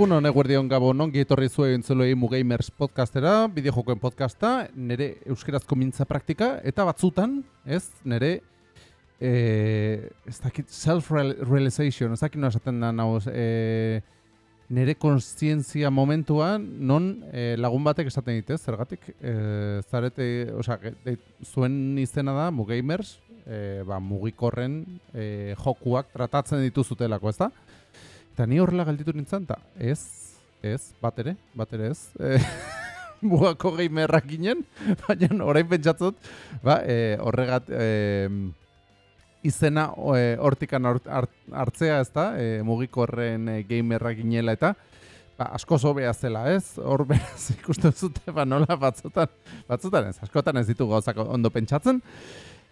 Egun honek guardion gabo non etorri zuen zeloi Mugamers podcastera, bideojokoen podcasta, nire euskerazko mintza praktika, eta batzutan, ez, nire eh, ez dakit self-realization, ez dakit noa esaten da nau, eh, nire konstientzia momentuan non eh, lagun batek esaten dit, zergatik, eh, zarete, osea, de, zuen izena da Mugamers, eh, ba, mugikorren eh, jokuak tratatzen dituzutelako, ez da? Eta ni horrela galditu nintzen, eta ez, ez, bat ere, bat ere ez. E, Bugako gehi merrak ginen, baina orain pentsatzut, ba, e, horregat e, izena e, hortikan hartzea ez da, e, mugiko horren e, gamerrak ginela eta ba, asko zobea zela ez, hor beraz ikusten zute, ba, nola batzutan, batzutan ez, askotan ez ditu gauzak ondo pentsatzen,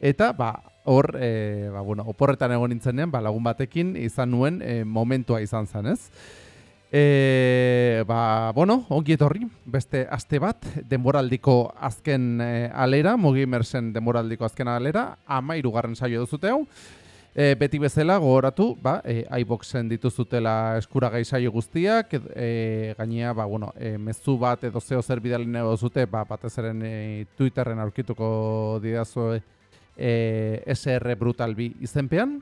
eta ba, hor, e, ba, bueno, oporretan egon nintzenean, ba, lagun batekin izan nuen e, momentua izan zen, ez? E, ba, bueno, ongi etorri, beste aste bat, denboraldiko azken e, alera, mugimersen denboraldiko azken alera, ama irugarren saio duzute hau, e, beti bezala gogoratu, ba, e, iBoxen dituzutela eskuragai saio guztiak, e, gainea, ba, bueno, e, mezu bat edo zeo zer bidalin edo zute, ba, batez eren e, Twitterren aurkituko didazue, e, SR Brutal bi izenpean.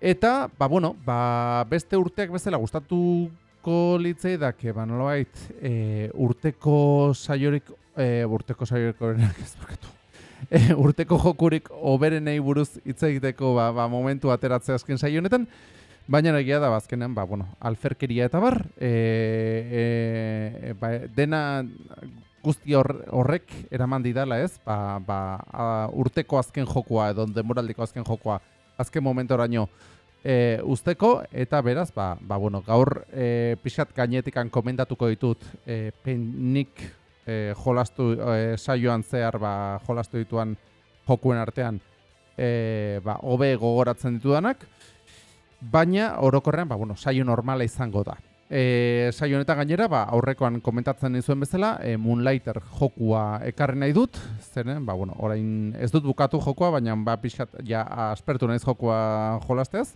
Eta, ba, bueno, ba, beste urteak bezala gustatuko litzei da, ke, ba, nolabait, e, urteko saiorik, e, urteko saiorik horrenak ez barkatu. E, urteko jokurik oberenei buruz hitz egiteko ba, ba, momentu ateratzea azken saio honetan, baina egia da bazkenean, ba, bueno, alferkeria eta bar, e, e, ba, dena guzti horrek eraman didala ez, ba, ba, urteko azken jokoa edo demoraldiko azken jokoa azken momentoraino e, usteko, eta beraz, ba, ba, bueno, gaur e, pixat gainetikan komendatuko ditut e, penik e, jolastu e, saioan zehar ba, jolastu dituan jokuen artean e, ba, hobe gogoratzen ditudanak, baina orokorrean ba, bueno, saio normala izango da. E, saio honetan gainera, ba, aurrekoan komentatzen nizuen bezala, e, Moonlighter jokua ekarri nahi dut, zeren, ba, bueno, orain ez dut bukatu jokua, baina ba, pixat, ja, aspertu naiz jokua jolastez.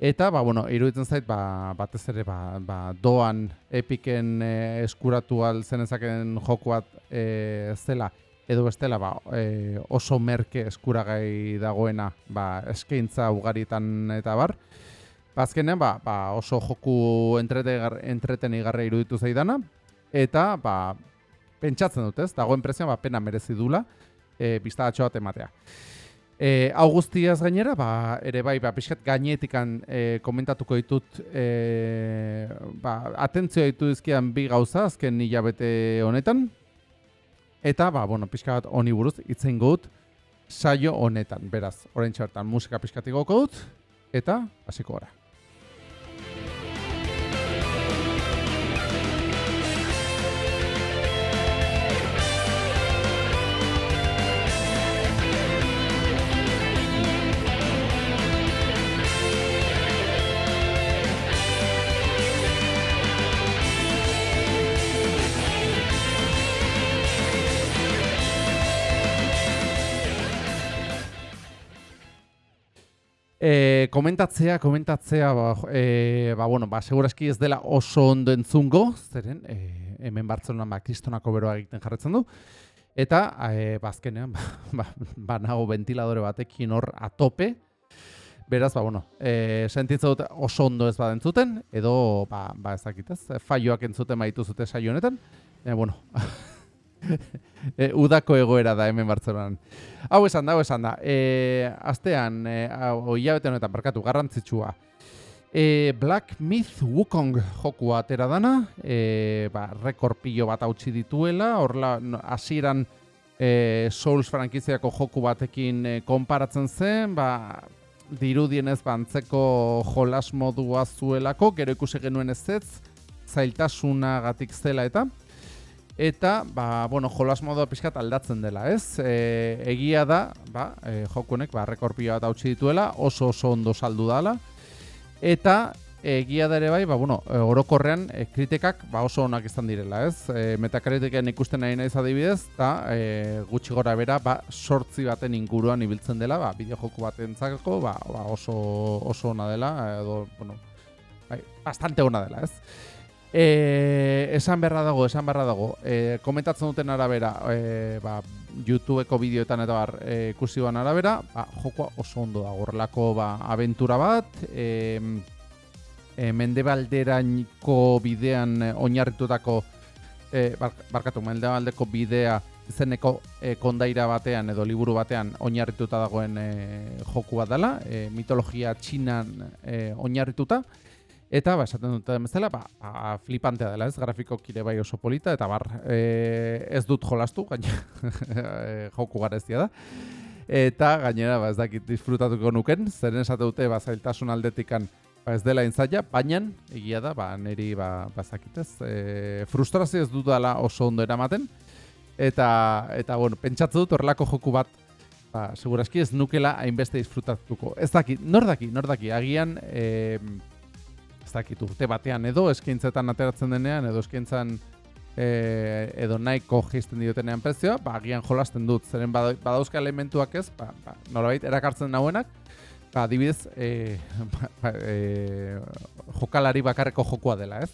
Eta, ba, bueno, iruditzen zait, ba, batez ere, ba, ba, doan epiken e, eskuratu alzenezaken jokuat e, zela, edo bestela, ba, e, oso merke eskuragai dagoena, ba, eskaintza ugaritan eta bar. Bazkenean, ba, ba, oso joku entreten igarra iruditu zaidana, eta ba, pentsatzen dut ez, dagoen prezioa ba, pena merezi dula, e, biztagatxo bat ematea. E, Augustiaz gainera, ba, ere bai, ba, pixkat gainetikan e, komentatuko ditut, e, ba, atentzioa ditu dizkian bi gauza, azken nila bete honetan, eta, ba, bueno, pixkat honi buruz, itzen gut, saio honetan, beraz, orain txartan musika pixkatiko dut, eta hasiko gara. E, komentatzea, komentatzea, ba, e, ba, bueno, ba, seguraski ez dela oso ondo entzungo, zeren, e, hemen Bartzelona ba, kristonako beroa egiten jarretzen du, eta, e, bazkenean, ba, ba, ba, nago ventiladore batekin hor atope, beraz, ba, bueno, e, sentitza dut oso ondo ez badentzuten, edo, ba, ba ezakitez, faioak entzuten baitu zute saio honetan, e, bueno, e, udako egoera da hemen Bartzelonan. Hau esan da, hau esan da. E, astean, e, oia bete honetan, barkatu, garrantzitsua. E, Black Myth Wukong joku atera dana, e, ba, rekorpillo bat hautsi dituela, horla, hasieran e, Souls frankiziako joku batekin e, konparatzen zen, ba, dirudienez bantzeko jolas modua zuelako, gero ikusi genuen ez ez, zailtasuna gatik zela eta, eta ba, bueno, jolas modua pixkat aldatzen dela, ez? E, egia da, ba, e, jokunek ba, rekorpioa bat hautsi dituela, oso oso ondo saldu dala, eta egia da ere bai, ba, bueno, e, orokorrean e, kritikak ba, oso onak izan direla, ez? E, metakritiken ikusten nahi naiz adibidez, eta e, gutxi gora bera, ba, sortzi baten inguruan ibiltzen dela, ba, bideo joku baten zako, ba, ba, oso, oso ona dela, edo, bueno, bai, bastante ona dela, ez? E, esan berra dago, esan berra dago, e, komentatzen duten arabera, e, ba, YouTubeko bideoetan eta bar e, ikusi arabera, ba, jokoa oso ondo da, horrelako ba, aventura bat, e, e, mendebalderainko bidean oinarritutako, e, barkatu, mendebaldeko bidea izeneko e, kondaira batean edo liburu batean oinarrituta dagoen e, joku bat dela, e, mitologia txinan e, oinarrituta, Eta, ba, esaten dute bezala, ba, ba, flipantea dela ez, grafiko kire bai oso polita, eta bar, e, ez dut jolastu, gaina, e, joku garezia da. Eta, gainera, ba, ez dakit disfrutatuko nuken, zeren esate dute, ba, zailtasun aldetikan, ba, ez dela intzaila, baina, egia da, ba, niri, ba, ba zakitez, e, frustrazio ez dut dela oso ondo eramaten, eta, eta, bueno, pentsatze dut horrelako joku bat, ba, seguraski ez nukela hainbeste disfrutatuko. Ez daki, nor daki, nor daki, agian, eh, ez dakit urte batean edo eskaintzetan ateratzen denean edo eskaintzan e, edo nahiko jisten diotenean prezioa, ba, agian jolasten dut, zeren badauzka elementuak ez, ba, ba, norabait erakartzen nauenak, ba, dibidez, e, ba, ba, e, jokalari bakarreko jokoa dela ez.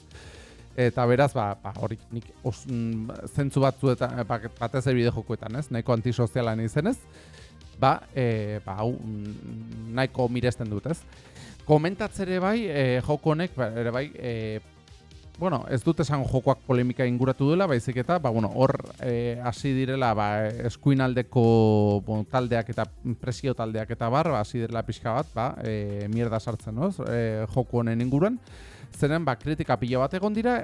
Eta beraz, ba, ba, hori nik os, mm, zentzu batzu eta ba, batez bide jokoetan ez, nahiko antisozialan izenez, ba, e, ba, hau, mm, nahiko miresten dut ez. Komentatzere bai, e, joko honek, ba, ere bai, e, bueno, ez dut esan jokoak polemika inguratu duela, baizik eta, ba, bueno, hor e, hasi direla, ba, eskuinaldeko bon, taldeak eta presio taldeak eta bar, ba, hasi direla pixka bat, ba, e, mierda sartzen, no? E, joko honen inguruan. Zeren, ba, kritika pila bat egon dira,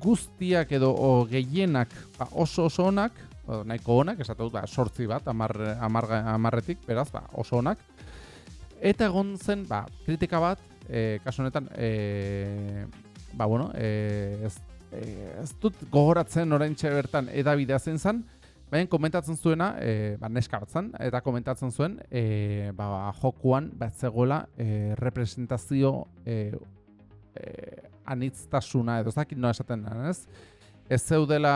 guztiak edo o, gehienak ba, oso oso onak, nahiko onak, esatu ba, sortzi bat, amar, amar, amarretik, beraz, ba, oso onak, Eta egon zen, ba, kritika bat, e, kasu honetan, e, ba, bueno, e, ez, e, ez dut gogoratzen orain bertan edabidea zen zen, baina komentatzen zuena, e, ba, neska bat zen, eta komentatzen zuen, e, ba, jokuan bat zegoela e, representazio e, e, anitztasuna, edo ez dakit noa esaten da, ez? Ez zeudela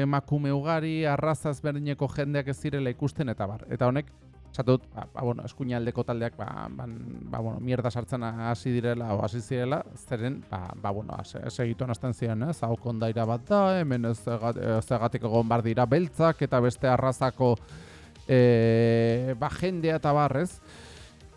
emakume ugari, arrazaz berdineko jendeak ez zirela ikusten, eta bar. Eta honek, Zatut, ba, ba, bueno, eskuinaldeko taldeak, ba, ba, ba, bueno, mierda sartzen hasi direla, o hasi zirela, zeren, ba, ba bueno, segitu anazten ziren, ez, hau kondaira bat da, hemen ez egatik egon bar dira beltzak, eta beste arrazako e, ba, jendea eta barrez.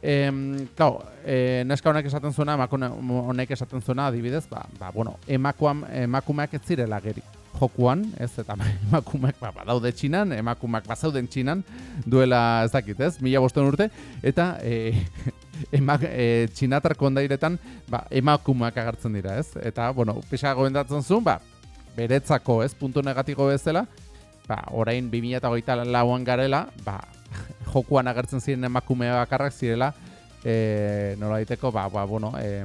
E, kau, e, neska honek esaten zuena, emakune honek esaten zuena, adibidez, ba, ba, bueno, emakumeak ez zirela gerik jokuan, ez, eta emakumeak ba, badaude txinan, emakumeak bazauden txinan, duela ez dakit, ez, mila bosten urte, eta e, emak, e, txinatar kondairetan ba, emakumeak agertzen dira, ez, eta, bueno, pisa goendatzen zuen, ba, beretzako, ez, puntu negatiko bezala, ba, orain 2008 lauan garela, ba, jokuan agertzen ziren emakume bakarrak zirela, e, nola diteko, ba, ba, bueno, e,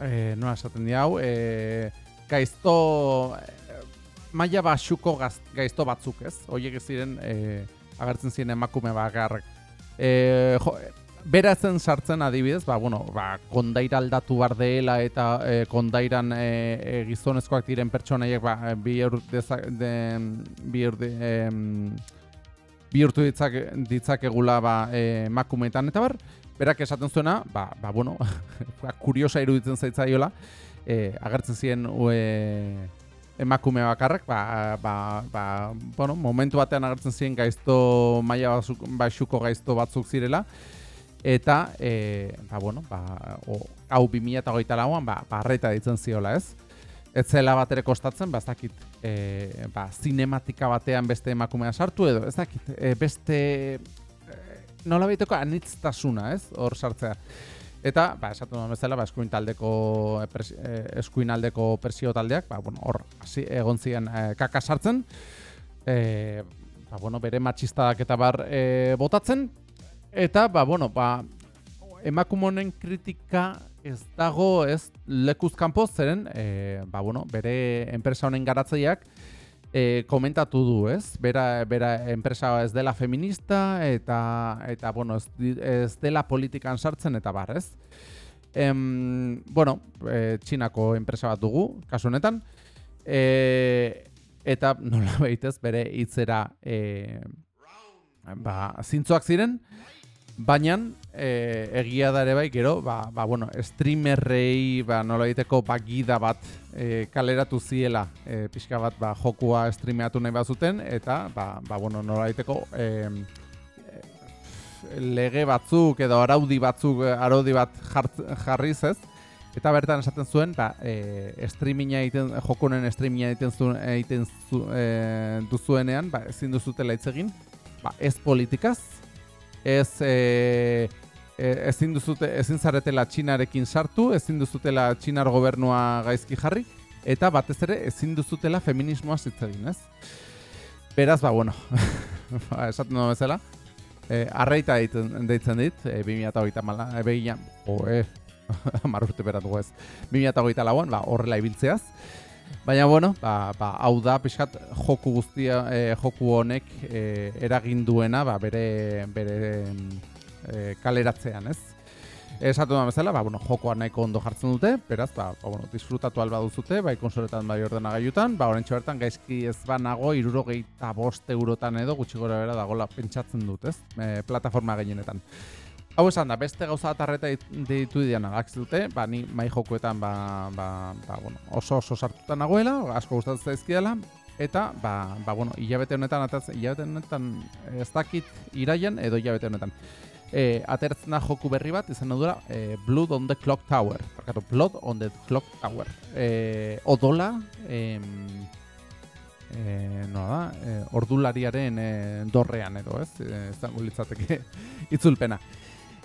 e, nola esaten di hau, e, gaizto maila basuko gaizto batzuk, ez? Hoiek ziren e, agertzen ziren emakume bakarrak. E, jo, beratzen sartzen adibidez, ba, bueno, ba, kondaira aldatu bar dela eta e, kondairan e, e, gizonezkoak diren pertsonaiek ba, bi urte de, bi urte e, bi urte ditzak, ditzakegula ba, e, emakumeetan eta bar, berak esaten zuena, ba, ba bueno, ba, kuriosa iruditzen zaitzaiola, e, agertzen ziren e, emakume bakarrak, ba, ba, ba, bueno, momentu batean agertzen ziren gaizto maila baxuko gaizto batzuk zirela, eta, e, ba, bueno, ba, o, hau 2008 lauan, ba, barreta ditzen ziola, ez? Ez zela bat ere kostatzen, ba, ez dakit, e, ba, zinematika batean beste emakumea sartu edo, ez dakit, e, beste, e, nola behiteko anitztasuna, ez? Hor sartzea. Eta, ba, esatu nuen bezala, ba, eskuin taldeko, eh, eskuin aldeko persio taldeak, ba, bueno, hor, hasi egon ziren e, kaka sartzen, e, ba, bueno, bere matxistadak eta bar e, botatzen, eta, ba, bueno, ba, emakumonen kritika ez dago, ez, lekuz kanpo, zeren, e, ba, bueno, bere enpresa honen garatzeiak, e, komentatu du, ez? Bera, bera enpresa ez dela feminista eta eta bueno, ez, ez dela politikan sartzen eta bar, ez? Em, bueno, e, txinako enpresa bat dugu, kasu honetan. E, eta nola behitez, bere hitzera e, ba, zintzoak ziren. Baina, e, egia da ere bai, gero, ba, ba, bueno, streamerrei, ba, nola egiteko, ba, gida bat e, kaleratu ziela, e, pixka bat, ba, jokua streameatu nahi bazuten, eta, ba, ba bueno, nola egiteko, e, lege batzuk edo araudi batzuk, araudi bat jarriz ez, Eta bertan esaten zuen, ba, e, streaminga egiten, jokunen streaminga egiten, zu, egiten zu, e, duzuenean, ba, ezin duzutela hitz egin, ba, ez politikaz, ez e, e, ezin duzute ezin zaretela txinarekin sartu, ezin duzutela txinar gobernua gaizki jarri eta batez ere ezin duzutela feminismoa hitz egin, ez? Beraz, ba bueno, ba, esaten dut bezala, eh arraita deitzen dit, e, 2024 e, begian, o eh marrute berat dugu ez. 2024an, ba horrela ibiltzeaz. Baina, bueno, ba, ba, hau da, pixkat, joku guztia, e, joku honek e, eragin duena, ba, bere, bere e, kaleratzean, ez? Esatu da bezala, ba, bueno, jokoa nahiko ondo jartzen dute, beraz, ba, ba, bueno, disfrutatu alba duzute, bai konsoletan bai ordenagailutan, ba, horrentxo bertan, gaizki ez banago, irurogeita bost eurotan edo, gutxi gora bera dagoela pentsatzen dut, ez? E, plataforma gehienetan. Hau esan da, beste gauza atarreta ditu dian dute, ba, ni mai jokuetan ba, ba, ba, bueno, oso oso sartuta nagoela, asko gustatzen zaizkidala, eta, ba, ba, bueno, hilabete honetan, ataz, hilabete honetan ez dakit iraian edo hilabete honetan. E, atertzen da joku berri bat, izan dura, e, Blood on the Clock Tower. Barkatu, Blood on the Clock Tower. E, odola, e, e, no da, e, ordulariaren e, dorrean edo, ez? E, ez da, litzateke itzulpena.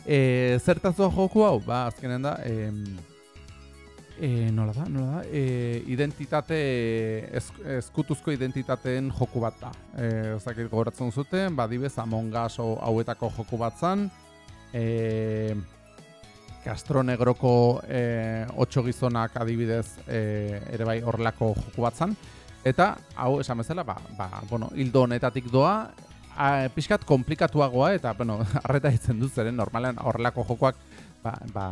E, zertazua joku hau, ba, azkenen da, e, e, nola da, nola da, e, identitate, ez, ezkutuzko identitateen joku bat da. E, Ozakit gogoratzen zuten, ba, dibez, Among Us hauetako joku bat zan, e, Castro Negroko e, otxo gizonak adibidez e, ere bai horrelako joku bat zan. Eta, hau, esan bezala, ba, ba, bueno, hildo honetatik doa, a, pixkat komplikatuagoa eta, bueno, arreta ditzen dut zeren normalean horrelako jokoak ba, ba,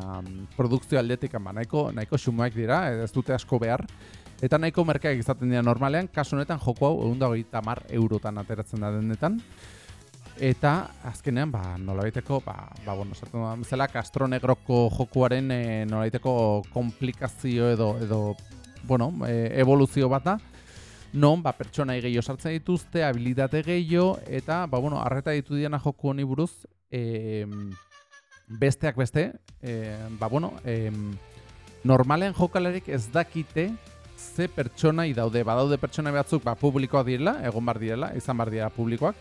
produkzio aldetik ba, nahiko, nahiko xumoak dira, ez dute asko behar. Eta nahiko merkeak izaten dira normalean, kasu honetan joko hau egun dago mar eurotan ateratzen da denetan. Eta azkenean, ba, nola ba, ba, bueno, esaten da, zela, Castro Negroko jokuaren e, nola komplikazio edo, edo bueno, e, evoluzio bat da non ba, pertsona gehiago sartzen dituzte, habilitate gehiago, eta ba, bueno, arreta ditu diana joku honi buruz, e, besteak beste, e, ba, bueno, e, normalen jokalarik ez dakite ze pertsona daude, badaude pertsona batzuk ba, publikoak direla, egon bar direla, izan bar direla publikoak,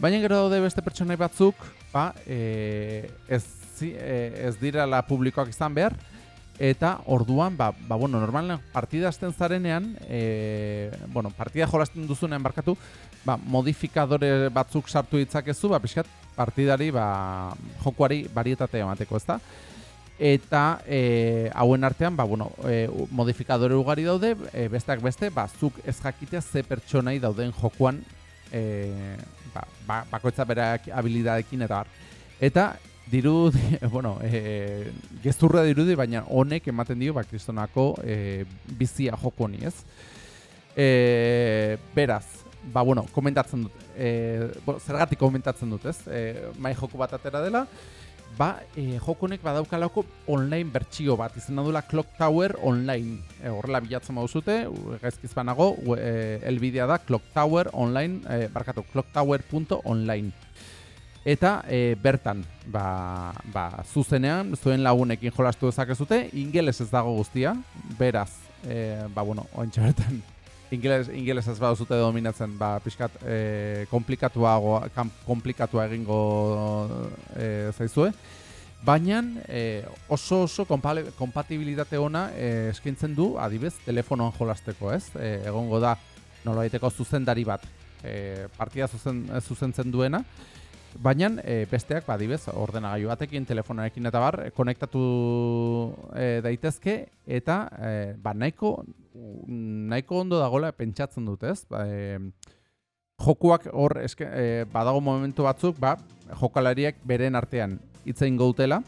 baina gero daude beste pertsona batzuk ba, e, ez, e, ez direla publikoak izan behar, Eta orduan, ba, ba bueno, normalen partida azten zarenean, e, bueno, partida jolasten duzunean barkatu, ba, modifikadore batzuk sartu ditzakezu, ba, pixkat, partidari, ba, jokuari barietate emateko, ezta? Eta e, hauen artean, ba, bueno, e, modifikadore ugari daude, e, besteak beste, ba, zuk ez jakitea ze pertsonai dauden jokuan, e, ba, ba, bakoitza berak habilidadekin eta bar. Eta dirudi, bueno, e, gezurra dirudi, baina honek ematen dio, ba, kristonako e, bizia joko honi, ez? E, beraz, ba, bueno, komentatzen dut, e, bueno, zergatik komentatzen dut, ez? E, mai joko bat atera dela, ba, e, joko honek badaukalako online bertsio bat, izan dula Clock Tower online, e, horrela bilatzen mauzute, gaizkiz banago, e, elbidea da Clock Tower online, e, barkatu, clocktower.online. Eta e, bertan, ba, ba, zuzenean, zuen lagunekin jolastu dezakezute, ingeles ez dago guztia, beraz, e, ba, bueno, ointxe bertan, ingeles, ingeles ez zute dominatzen, ba, pixkat, e, komplikatua, komplikatua egingo e, zaizue, baina e, oso oso kompatibilitate ona e, eskintzen du, adibez, telefonoan jolasteko, ez? E, egongo da, nola zuzendari bat, e, partida zuzen, zuzentzen duena, Baina e, besteak badibez ordenagailu batekin, telefonarekin eta bar, konektatu e, daitezke eta e, ba, nahiko, nahiko ondo dagoela pentsatzen dut ez. Ba, e, jokuak hor eske, e, badago momentu batzuk, ba, jokalariak beren artean itzein gautela.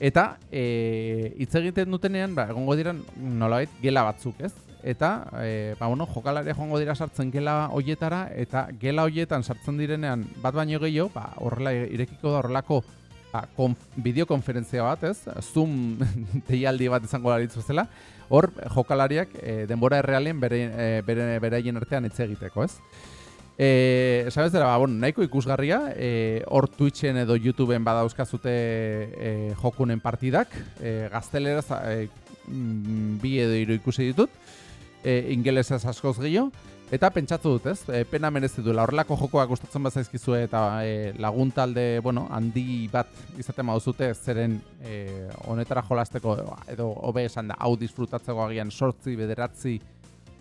Eta e, hitz egiten dutenean, ba, egongo diran nolabait gela batzuk ez eta e, ba, bueno, jokalari joango dira sartzen gela hoietara eta gela hoietan sartzen direnean bat baino gehiago, ba, horrela irekiko da horrelako ba, konf, bideokonferentzia bat, ez? Zoom deialdi bat izango laritzu zela, hor jokalariak e, denbora errealen bere, e, bere, beraien artean hitz egiteko, ez? Eh, sabes dela, ba, bueno, nahiko ikusgarria, eh, hor Twitchen edo YouTubeen badauzkazute eh, jokunen partidak, eh, gazteleraz mm, bi edo hiru ikusi ditut, eh, ingelesez askoz gehiago, eta pentsatu dut, ez? E, pena merezi duela. Horrelako jokoak gustatzen bat zaizkizue eta e, laguntalde, bueno, handi bat izaten baduzute zeren e, honetara jolasteko edo hobe esan da hau disfrutatzeko agian sortzi bederatzi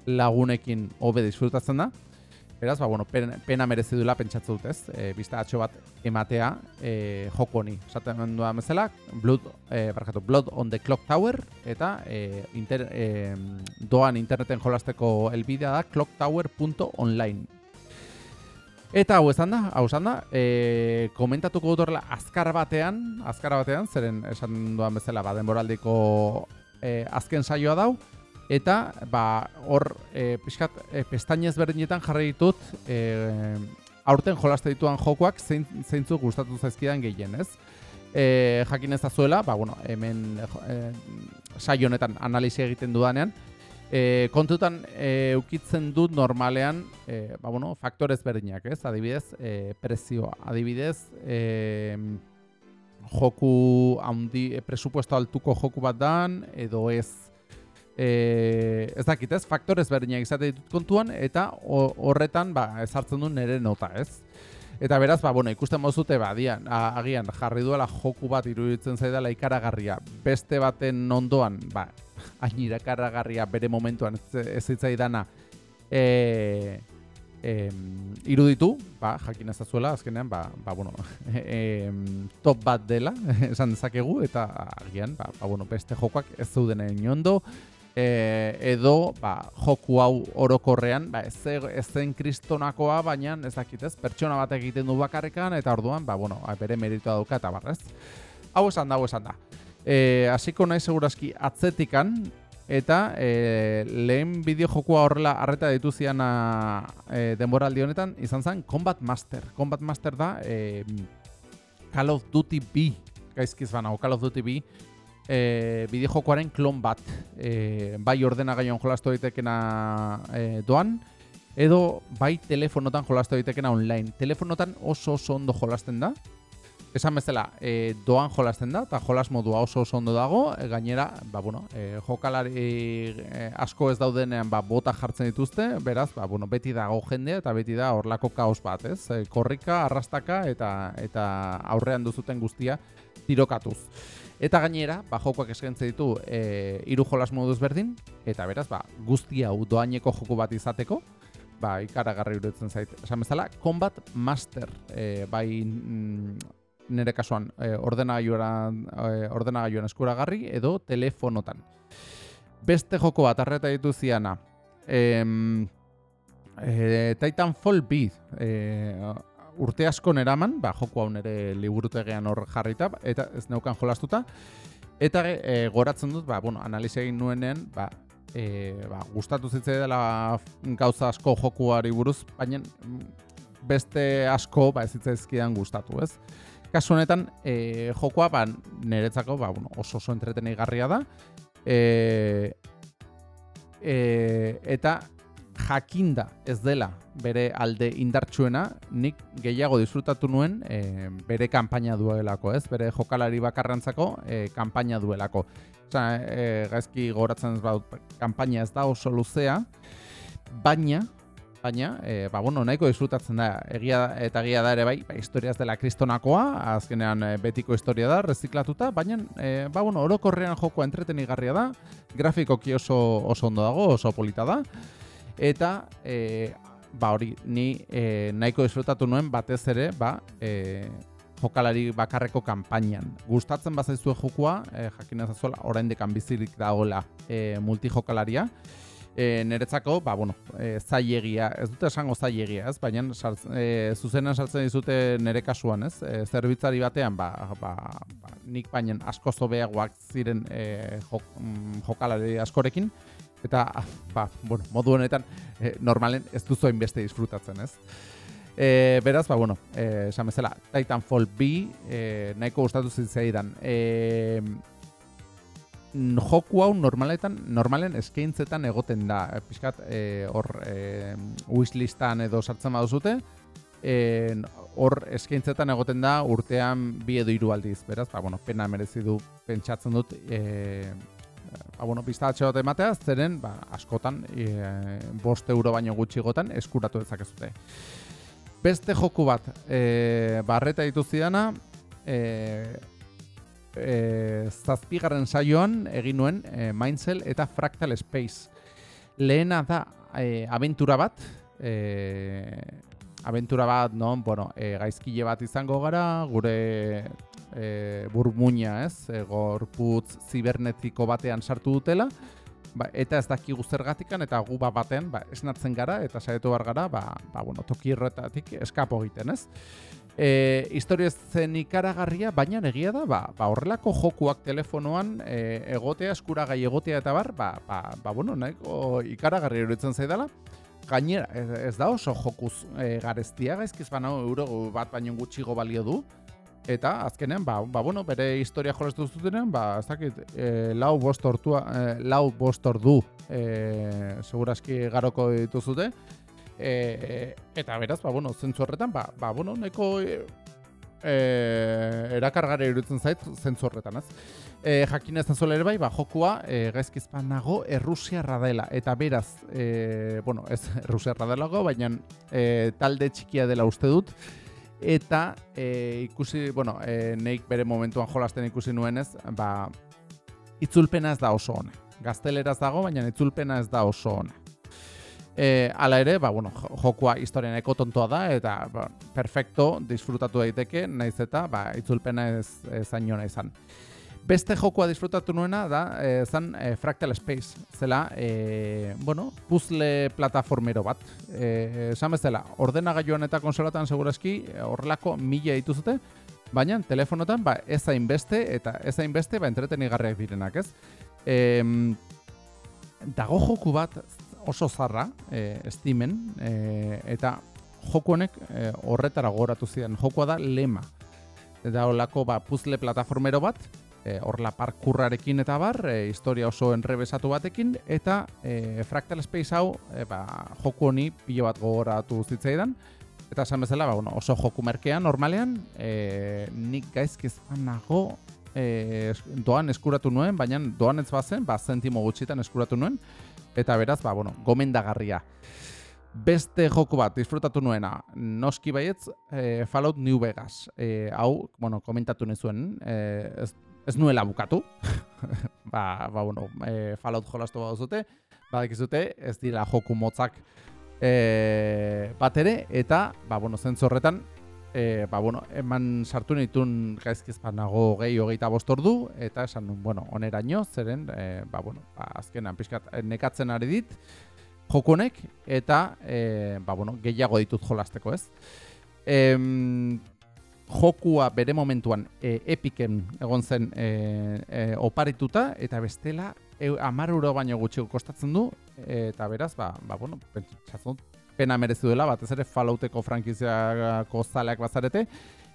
lagunekin hobe disfrutatzen da. Beraz, ba, bueno, pena, pena merezi duela pentsatzu dut, ez? E, Bista atxo bat ematea e, joko honi. Esaten duan bezala, Blood, e, barkatu, Blood on the Clock Tower, eta e, inter, e, doan interneten jolasteko elbidea da clocktower.online. Eta hau esan da, hau esan da, e, komentatuko dut horrela azkar batean, azkar batean, zeren esan duan bezala, ba, denboraldiko e, azken saioa dau, Eta, ba, hor, e, pixkat, e, pestainez berdinetan jarri ditut, e, aurten jolaste dituan jokoak zein, zeintzu gustatu zaizkidan gehien, ez? E, jakin ez zuela, ba, bueno, hemen e, saio honetan analizi egiten dudanean, e, kontutan e, ukitzen dut normalean, e, ba, bueno, faktorez berdinak, ez? Adibidez, e, prezioa, adibidez, e, joku handi, presupuesto altuko joku bat dan, edo ez, e, ez dakit ez, faktorez berdinak izate ditut kontuan, eta horretan ba, ezartzen du nire nota ez. Eta beraz, ba, bueno, ikusten mozute, ba, dian, agian, jarri duela joku bat iruditzen zaidala ikaragarria, beste baten ondoan, ba, hain irakaragarria bere momentuan ez zitzaidana, e, e, iruditu, ba, jakin ezazuela, azkenean, ba, ba, bueno, e, top bat dela, esan dezakegu, eta agian, ba, ba, bueno, beste jokoak ez zeuden ondo, e, edo ba, joku hau orokorrean ba, ez, ez zen kristonakoa, baina ez dakit ez, pertsona bat egiten du bakarrekan, eta orduan, ba, bueno, bere meritua dauka eta barrez. Hau esan da, hau esan da. E, hasiko nahi segurazki atzetikan, eta e, lehen bideo jokua horrela arreta dituziana e, denboraldi honetan, izan zen Combat Master. Combat Master da e, Call of Duty B, gaizkiz bana, Call of Duty B, e, bideojokoaren klon bat e, bai ordenagailuan jolastu daitekena e, doan edo bai telefonotan jolastu daitekena online. Telefonotan oso oso ondo jolasten da. Esan bezala, e, doan jolasten da, eta jolas modua oso oso ondo dago, e, gainera, ba, bueno, e, jokalari e, asko ez daudenean ba, bota jartzen dituzte, beraz, ba, bueno, beti dago jendea eta beti da horlako kaos bat, ez? E, korrika, arrastaka eta eta aurrean duzuten guztia tirokatuz. Eta gainera, ba, jokoak eskaintze ditu e, iru jolas moduz berdin, eta beraz, ba, guzti hau doaineko joko bat izateko, ba, ikaragarri urutzen zait. Esan bezala, Combat Master, e, bai mm, nire kasuan, e, ordenagailuan e, eskuragarri, edo telefonotan. Beste joko bat, arreta ditu ziana, e, e, Titanfall B, e, urte asko neraman, ba, joko hau nere liburutegean hor jarrita, eta ez neukan jolastuta, eta e, goratzen dut, ba, bueno, analize egin nuenean, ba, e, ba, gustatu zitzai dela gauza asko jokuari buruz, baina beste asko ba, ez zitzaizkidan gustatu, ez? Kasu honetan, e, jokoa ba, niretzako ba, bueno, oso oso entreteneigarria da, e, e, eta jakinda ez dela bere alde indartsuena, nik gehiago disfrutatu nuen e, bere kanpaina duelako, ez? Bere jokalari bakarrantzako e, kanpaina duelako. Osa, e, gaizki goratzen ez baut, kanpaina ez da oso luzea, baina, baina, e, ba, bueno, nahiko disfrutatzen da, egia eta egia da ere bai, ba, historiaz dela kristonakoa, azkenean e, betiko historia da, reziklatuta, baina, e, ba, bueno, orokorrean jokoa entretenigarria da, grafikoki oso, oso ondo dago, oso polita da, eta e, ba hori ni e, nahiko disfrutatu nuen batez ere ba e, jokalari bakarreko kanpainan. Gustatzen bazaizue jokua e, jakin ezazuela oraindik bizirik dagoela e, multijokalaria. E, niretzako ba bueno e, zailegia ez dute esango zailegia ez? Baina e, zuzenan sartzen dizute nere kasuan ez? E, zerbitzari batean ba, ba, ba nik baina asko zobeagoak ziren e, jok, mm, jokalari askorekin Eta, ba, bueno, modu honetan, eh, normalen ez duzu hainbeste disfrutatzen, ez? E, beraz, ba, bueno, e, esan bezala, Titanfall B e, nahiko gustatu zitzaidan. E, joku hau normaletan, normalen eskaintzetan egoten da. E, Piskat, e, hor, e, wishlistan edo sartzen baduzute, hor eskaintzetan egoten da urtean bi edo hiru aldiz. Beraz, ba, bueno, pena merezi du pentsatzen dut e, ba, bueno, biztatxe bat ematea, zeren ba, askotan e, bost euro baino gutxi gotan eskuratu dezakezute. Beste joku bat, e, barreta dituzidana, e, e, zazpigarren saioan egin nuen e, Mindcell eta Fractal Space. Lehena da e, aventura bat, e, aventura bat, no? bueno, e, gaizkile bat izango gara, gure e, burmuina, ez? E, gorputz zibernetiko batean sartu dutela, ba, eta ez daki guzergatikan eta gu bat batean ba, esnatzen gara eta saietu bar gara ba, ba, bueno, toki erretatik eskapo egiten, ez? E, historia zen ikaragarria, baina egia da, ba, ba, horrelako jokuak telefonoan e, egotea, eskuragai egotea eta bar, ba, ba, ba bueno, nahiko ikaragarria eruditzen zaidala. Gainera, ez, da oso jokuz e, gareztia, gaizkiz baina euro bat baino gutxigo balio du. Eta azkenean, ba, ba bueno, bere historia jolestu zutenen, ba, ez dakit, e, lau bost ortua, e, lau bost ordu, e, segurazki garoko dituzute. E, eta beraz, ba, bueno, zentzu horretan, ba, ba, bueno, neko e, e, erakargare iruditzen zait, zentzu horretan, ez? E, jakin ez ere bai, ba, jokua e, gaizkizpan nago errusiarra dela. Eta beraz, e, bueno, ez errusiarra delago, baina e, talde txikia dela uste dut eta e, ikusi, bueno, e, neik bere momentuan jolasten ikusi nuenez, ba, itzulpena ez da oso ona. Gazteleraz dago, baina itzulpena ez da oso ona. E, ala ere, ba, bueno, jokua historian eko tontoa da, eta ba, perfecto, disfrutatu daiteke, naiz eta ba, itzulpena ez, ez izan. Beste jokoa disfrutatu nuena da e, zan e, Fractal Space. Zela, e, bueno, puzzle plataformero bat. E, esan bezala, ordenagailuan eta konsolatan segurazki horrelako mila dituzute, baina telefonotan ba, ez beste eta ez beste ba, entretenigarriak direnak, ez? E, dago joku bat oso zarra, e, estimen, e, eta joku honek e, horretara goratu zidan. Jokoa da lema. Eta holako ba, puzzle plataformero bat, e, orla parkurrarekin eta bar, e, historia oso enrebesatu batekin, eta e, Fractal Space hau e, ba, joku honi pilo bat gogoratu zitzaidan, eta esan bezala ba, bueno, oso joku merkean, normalean, e, nik gaizkizpan nago e, doan eskuratu nuen, baina doan ez bazen, ba, zentimo gutxitan eskuratu nuen, eta beraz, ba, bueno, gomendagarria. Beste joku bat, disfrutatu nuena, noski baietz, e, Fallout New Vegas. E, hau, bueno, komentatu nizuen, e, ez, ez nuela bukatu. ba, ba, bueno, e, Fallout jolastu bat duzute, badakizute, ez dira joku motzak e, bat ere, eta, ba, bueno, zentzorretan, e, ba, bueno, eman sartu nitun gaizkizpan nago gehi hogeita bostor du, eta esan, bueno, oneraino, zeren, e, ba, bueno, ba, azkenan pixkat nekatzen ari dit, jokonek, eta, e, ba, bueno, gehiago ditut jolasteko, ez? Em, jokua bere momentuan e, epiken egon zen e, e, oparituta eta bestela e, amar euro baino gutxiko kostatzen du eta beraz, ba, ba bueno, pentsatzen pena merezi duela, bat ez ere falauteko frankiziako zaleak bazarete,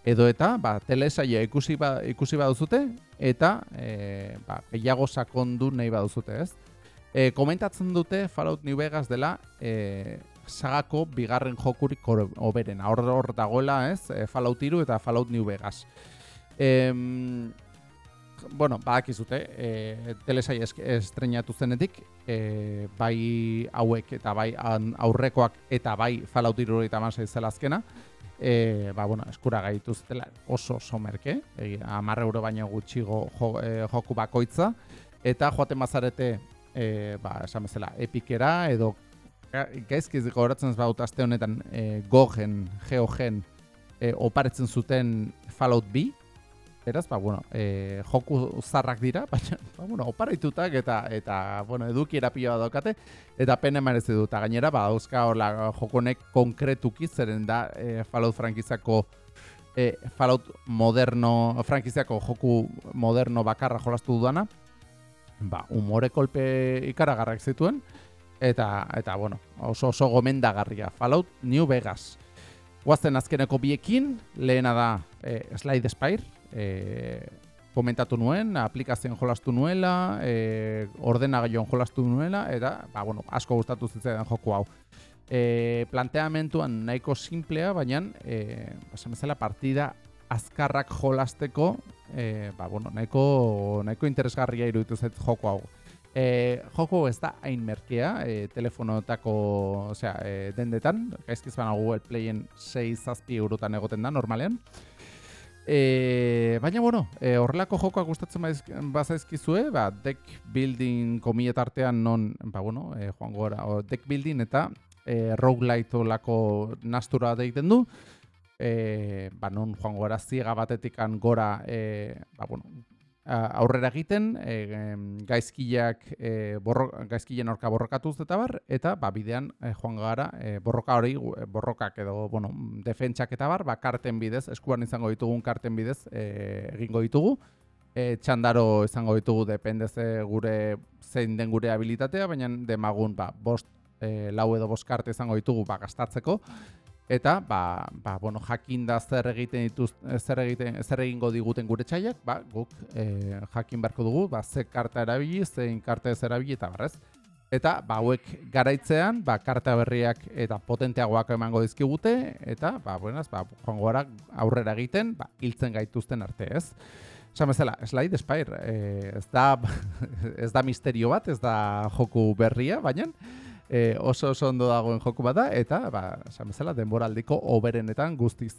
edo eta, ba, telesaia ikusi, ba, ikusi baduzute, eta e, ba, gehiago sakondu nahi baduzute, ez? E, komentatzen dute Fallout New Vegas dela e, sagako bigarren jokurik oberen. Hor hor dagoela, ez? E, Fallout 3 eta Fallout New Vegas. Em, bueno, badakizute, e, telesai estrenatu zenetik, e, bai hauek eta bai aurrekoak eta bai Fallout 3 eta masai zela azkena, e, ba, bueno, eskura gaitu zutela oso somerke, e, amarre euro baino gutxigo jo, e, joku bakoitza, eta joaten bazarete, e, ba, esan bezala, epikera edo gaizki ez gauratzen ez baut aste honetan e, gogen, geogen e, oparetzen zuten Fallout B. Beraz, ba, bueno, e, joku zarrak dira, baina, ba, bueno, oparaitutak eta, eta bueno, eduki erapioa daukate, eta pene marezi dut. Gainera, ba, dauzka hola, jokonek konkretuki zeren da e, Fallout frankizako e, Fallout moderno, frankizako joku moderno bakarra jolastu dudana, ba, umore kolpe ikaragarrak zituen, eta eta bueno, oso oso gomendagarria. Fallout New Vegas. Guazten azkeneko biekin, lehena da e, Slide Spire, e, komentatu nuen, aplikazioan jolastu nuela, e, ordenagaion jolastu nuela, eta, ba, bueno, asko gustatu zitzaidan joku hau. E, planteamentuan nahiko simplea, baina, e, basamezela, partida azkarrak jolasteko, e, ba, bueno, nahiko, nahiko interesgarria iruditu zait joku hau. E, joko ez da hain merkea, e, telefonotako, osea, e, dendetan, gaizkiz baina Google Playen 6 zazpi eurotan egoten da, normalean. E, baina, bueno, e, horrelako jokoak gustatzen bazaizkizue, ba, deck building komietartean non, ba, bueno, e, joan gora, o, deck building eta e, roguelite olako nastura deiten du, e, ba, non joan gora ziega batetikan gora, e, ba, bueno, aurrera egiten, e, gaizkileak e, borro, gaizkileen aurka borrokatuz eta bar, eta ba, bidean e, joan gara e, borroka hori, borrokak edo bueno, defentsak eta bar, ba, karten bidez, eskuan izango ditugun karten bidez e, egingo ditugu. E, txandaro izango ditugu dependeze gure zein den gure habilitatea, baina demagun ba, bost, e, lau edo bost karte izango ditugu ba, gastatzeko. Eta, ba, ba, bueno, jakin da zer egiten dituz, zer egiten, zer egingo diguten gure txaiak, ba, guk e, jakin beharko dugu, ba, ze karta erabili, zein karta ez erabili, eta barrez. Eta, ba, hauek garaitzean, ba, karta berriak eta potenteagoak emango dizkigute, eta, ba, buenaz, ba, joango aurrera egiten, ba, hiltzen gaituzten arte, ez? Esan bezala, Slide Spire, e, ez, da, ez da misterio bat, ez da joku berria, baina, e, oso oso ondo dagoen joku bada eta ba, esan bezala denboraldiko oberenetan guztiz.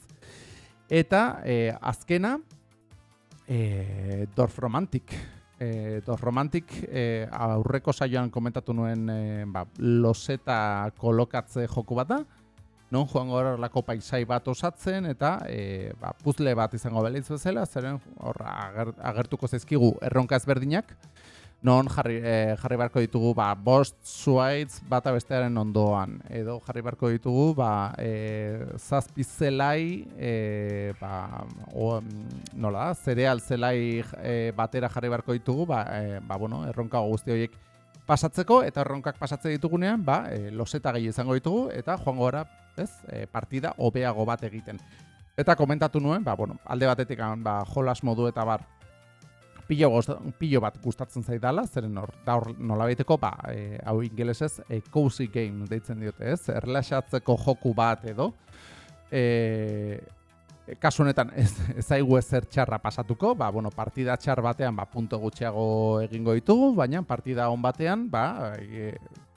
Eta e, azkena e, Dorf Romantic. E, Dorf Romantic e, aurreko saioan komentatu nuen e, ba, loseta kolokatze joku bada. Non joan gora lako paisai bat osatzen eta e, ba, puzle bat izango belitz bezala, zeren horra agertuko zaizkigu erronka ezberdinak non jarri, e, jarri barko ditugu ba, bost zuaitz bata bestearen ondoan. Edo jarri barko ditugu ba, e, zazpi zelai, e, ba, o, nola, zereal zelai e, batera jarri barko ditugu, ba, e, ba, bueno, erronka guzti horiek pasatzeko, eta erronkak pasatzen ditugunean, ba, e, loseta gehi izango ditugu, eta joango gara, ez, e, partida hobeago bat egiten. Eta komentatu nuen, ba, bueno, alde batetik ba, jolas modu eta bar, pilo, pilo bat gustatzen zaidala, zeren hor nolabaiteko, ba, e, hau ingelesez, e, cozy game deitzen diote, ez? Erlaxatzeko joku bat edo, e, kasu honetan ez, ez aigu ezer txarra pasatuko, ba, bueno, partida txar batean, ba, punto gutxiago egingo ditugu, baina partida on batean, ba, e,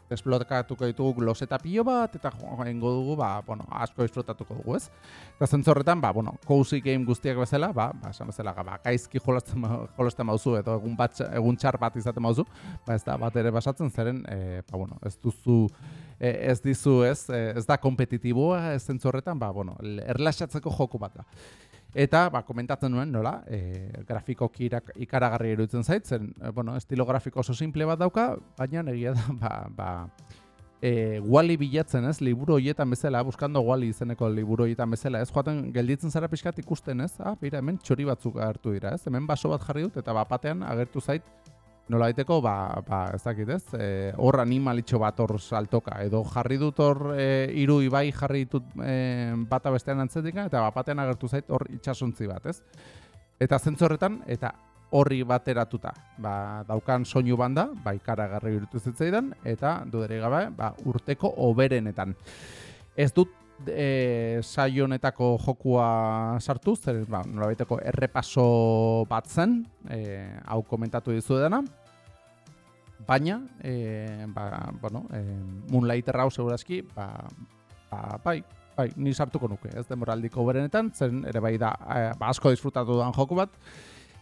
desblokatuko ditugu loseta pilo bat, eta joango dugu, ba, bueno, asko disfrutatuko dugu, ez? Eta zentzorretan, ba, bueno, cozy game guztiak bezala, ba, ba, esan bezala, ba, gaizki jolasten mauzu, edo egun, bat, egun txar bat izaten mauzu, ba, ez da, bat ere basatzen, zeren, e, ba, bueno, ez duzu, e, ez dizu, ez, e, ez da kompetitiboa, ez zentzorretan, ba, bueno, erlaxatzeko joku bat da. Eta, ba, komentatzen nuen, nola, e, grafikoki ikaragarri eruditzen zait, zen, e, bueno, estilo grafiko oso simple bat dauka, baina egia da, ba, ba, e, Wally bilatzen, ez, liburu horietan bezala, buskando Wally izeneko liburu horietan bezala, ez, joaten gelditzen zara pixkat ikusten, ez, ah, bera, hemen txori batzuk agertu dira, ez, hemen baso bat jarri dut, eta bapatean agertu zait, nola daiteko, ba, ba, ez dakit ez, e, hor animalitxo bat hor saltoka, edo jarri dut hor e, iru ibai jarri ditut e, bata bestean antzetik, eta bapatean agertu zait hor itxasuntzi bat, ez? Eta zentzorretan, eta horri bateratuta, ba, daukan soinu banda, ba, ikaragarri irutu zitzaidan, eta dudere gabe, ba, urteko oberenetan. Ez dut e, saio honetako jokua sartu, zer ba, nolabaiteko errepaso bat zen, e, hau komentatu dizu dena. Baina, e, ba, bueno, e, Moonlighter hau segurazki, ba, ba, bai, bai, ni sartuko nuke, ez demoraldiko berenetan, zen ere bai da, e, ba, asko disfrutatu duan joku bat,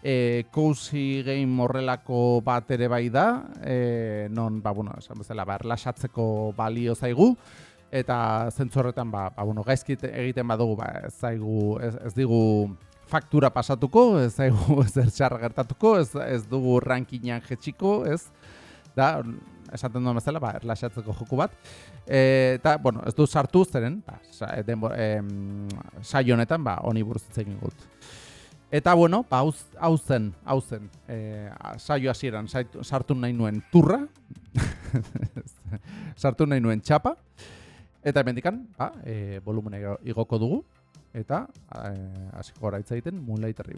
e, cozy game horrelako bat ere bai da, e, non, ba, bueno, esan bezala, ba, erlaxatzeko balio zaigu, eta zentzu horretan ba, ba bueno, gaizki egiten badugu ba ez zaigu ez, ez digu faktura pasatuko, ez zaigu zer txarra gertatuko, ez, ez dugu rankingan jetxiko, ez da esaten duen bezala, ba, erlaxatzeko joku bat. E, eta, bueno, ez du sartu zeren, ba, sa, e, denbo, e, saio honetan, ba, honi buruz egin gut. Eta, bueno, ba, hau zen, hau zen, e, saio hasieran sartu nahi nuen turra, sartu nahi nuen txapa, Eta hemendikan, ba, e, volumene igoko dugu, eta e, hasiko gara hitz egiten Moonlighterri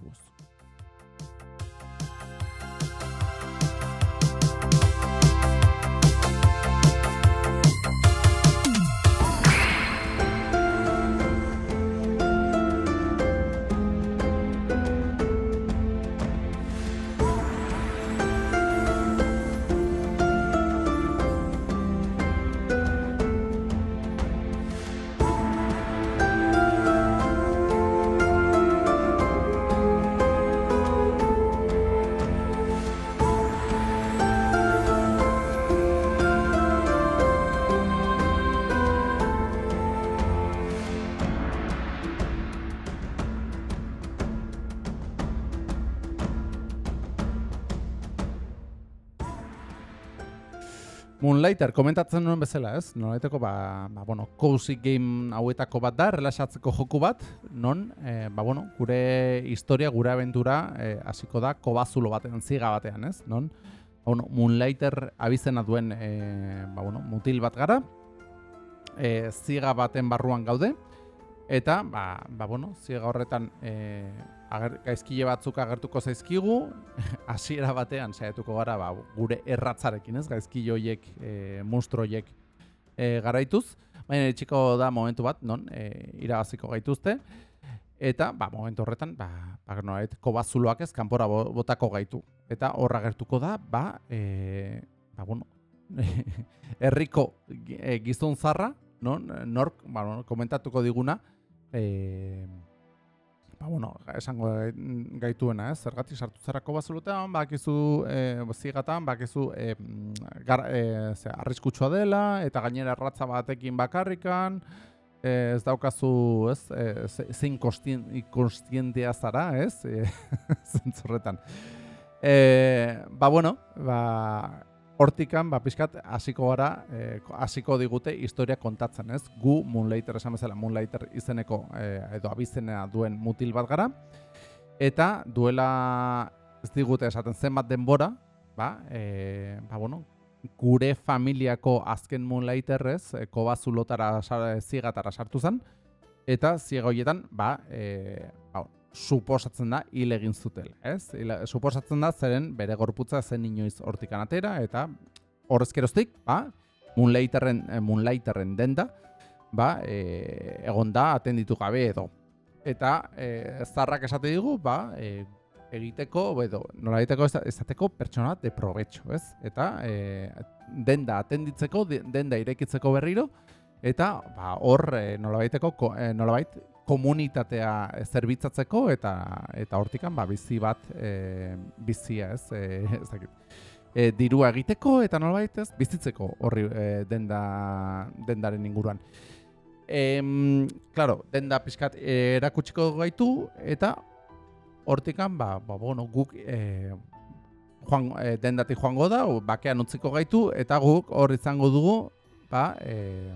Moonlighter, komentatzen nuen bezala, ez? Nolaiteko, ba, ba, bueno, cozy game hauetako bat da, relaxatzeko joku bat, non, e, ba, bueno, gure historia, gure aventura, e, hasiko da, kobazulo batean, ziga batean, ez? Non, ba, bueno, Moonlighter abizena duen, e, ba, bueno, mutil bat gara, e, ziga baten barruan gaude, eta, ba, ba bueno, ziga horretan, e, ager, gaizkile batzuk agertuko zaizkigu, hasiera batean saiatuko gara ba, gure erratzarekin, ez? Gaizkile hoiek, e, monstro hoiek e, garaituz, baina txiko da momentu bat, non, e, irabaziko gaituzte, eta, ba, momentu horretan, ba, ba noait, kobazuloak ez, kanpora botako gaitu. Eta horra gertuko da, ba, e, ba, bueno, herriko gizon zarra, non, nork, ba, bueno, komentatuko diguna, eh, ba, bueno, esango gaituena, ez? Zergatik sartu zerako bazulotean, bakizu e, zigatan, bakizu e, gar, e, ze, arriskutsua dela, eta gainera erratza batekin bakarrikan, e, ez daukazu, ez? E, zein konstientia zara, ez? E, zentzorretan. E, ba, bueno, ba, hortikan, ba, pixkat, hasiko gara, eh, hasiko digute historia kontatzen, ez? Gu, Moonlighter esan bezala, Moonlighter izeneko, eh, edo abizenea duen mutil bat gara, eta duela, ez digute esaten zenbat denbora, ba, e, ba, bueno, gure familiako azken Moonlighter ez, e, kobazulotara zigatara sartu zen, eta ziega horietan, ba, e, ba, suposatzen da hil egin zutel, ez? suposatzen da zeren bere gorputza zen inoiz hortikan atera eta horrezkeroztik, ba, Moonlighterren eh, Moonlighterren denda, ba, e, egon da atenditu gabe edo. Eta e, zarrak esate digu, ba, e, egiteko edo nola egiteko ezateko pertsona de provecho, ez? Eta e, denda atenditzeko, denda irekitzeko berriro eta ba hor e, nolabait komunitatea zerbitzatzeko eta eta hortikan ba bizi bat e, bizia, ez? E, ez dakit. E, dirua egiteko eta nolabait ez bizitzeko horri e, denda dendaren inguruan. Em, claro, denda pizkat erakutsiko gaitu eta hortikan ba, ba bueno, guk e, joan e, dendati joango da, bakean utziko gaitu eta guk hor izango dugu ba eh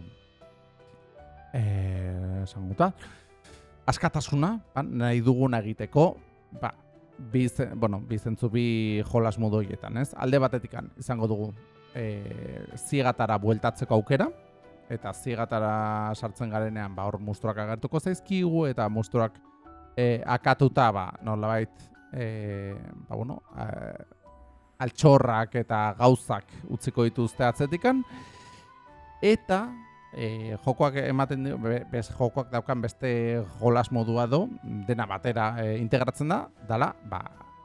eh askatasuna, ba, nahi dugun egiteko, ba, bi, bueno, bi zentzu bi jolas modu ez? Alde batetikan izango dugu e, zigatara bueltatzeko aukera, eta zigatara sartzen garenean, ba, hor mustuak agertuko zaizkigu, eta mustuak e, akatuta, ba, nolabait, e, ba, bueno, e, altxorrak eta gauzak utziko dituzte atzetikan, eta e, jokoak ematen du, bez, jokoak daukan beste jolas modua do, dena batera e, integratzen da, dala, ba,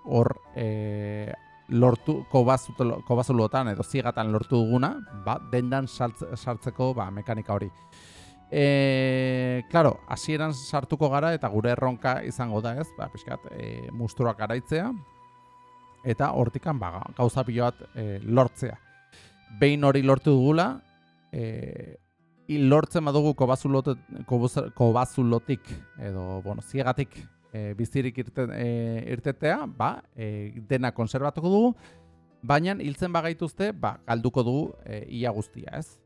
hor e, lortu, kobazulotan edo zigatan lortu duguna, ba, dendan sartzeko ba, mekanika hori. E, claro, hasieran sartuko gara eta gure erronka izango da ez, ba, pixkat, e, musturak araitzea, eta hortikan ba, gauza pilo bat e, lortzea. Behin hori lortu dugula, e, lortzen badugu kobazulotik edo bueno, ziegatik e, bizirik irte, e, irtetea, ba, e, dena konservatuko dugu, baina hiltzen bagaituzte, ba, galduko dugu e, ia guztia, ez?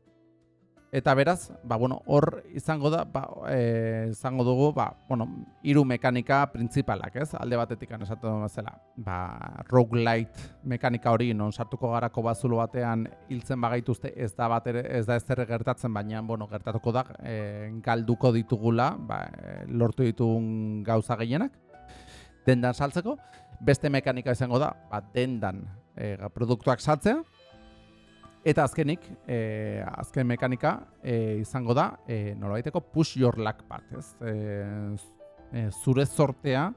Eta beraz, ba, bueno, hor izango da, ba, e, izango dugu, ba, bueno, hiru mekanika printzipalak, ez? Alde batetik esatu dut bezala, ba, roguelite mekanika hori non sartuko garako bazulo batean hiltzen bagaituzte ez da bat ez da ez gertatzen, baina, bueno, gertatuko da, e, galduko ditugula, ba, e, lortu ditugun gauza gehienak, dendan saltzeko, beste mekanika izango da, ba, dendan e, produktuak saltzea, Eta azkenik, e, azken mekanika e, izango da, e, nolabaiteko push your luck bat, ez? E, zure sortea,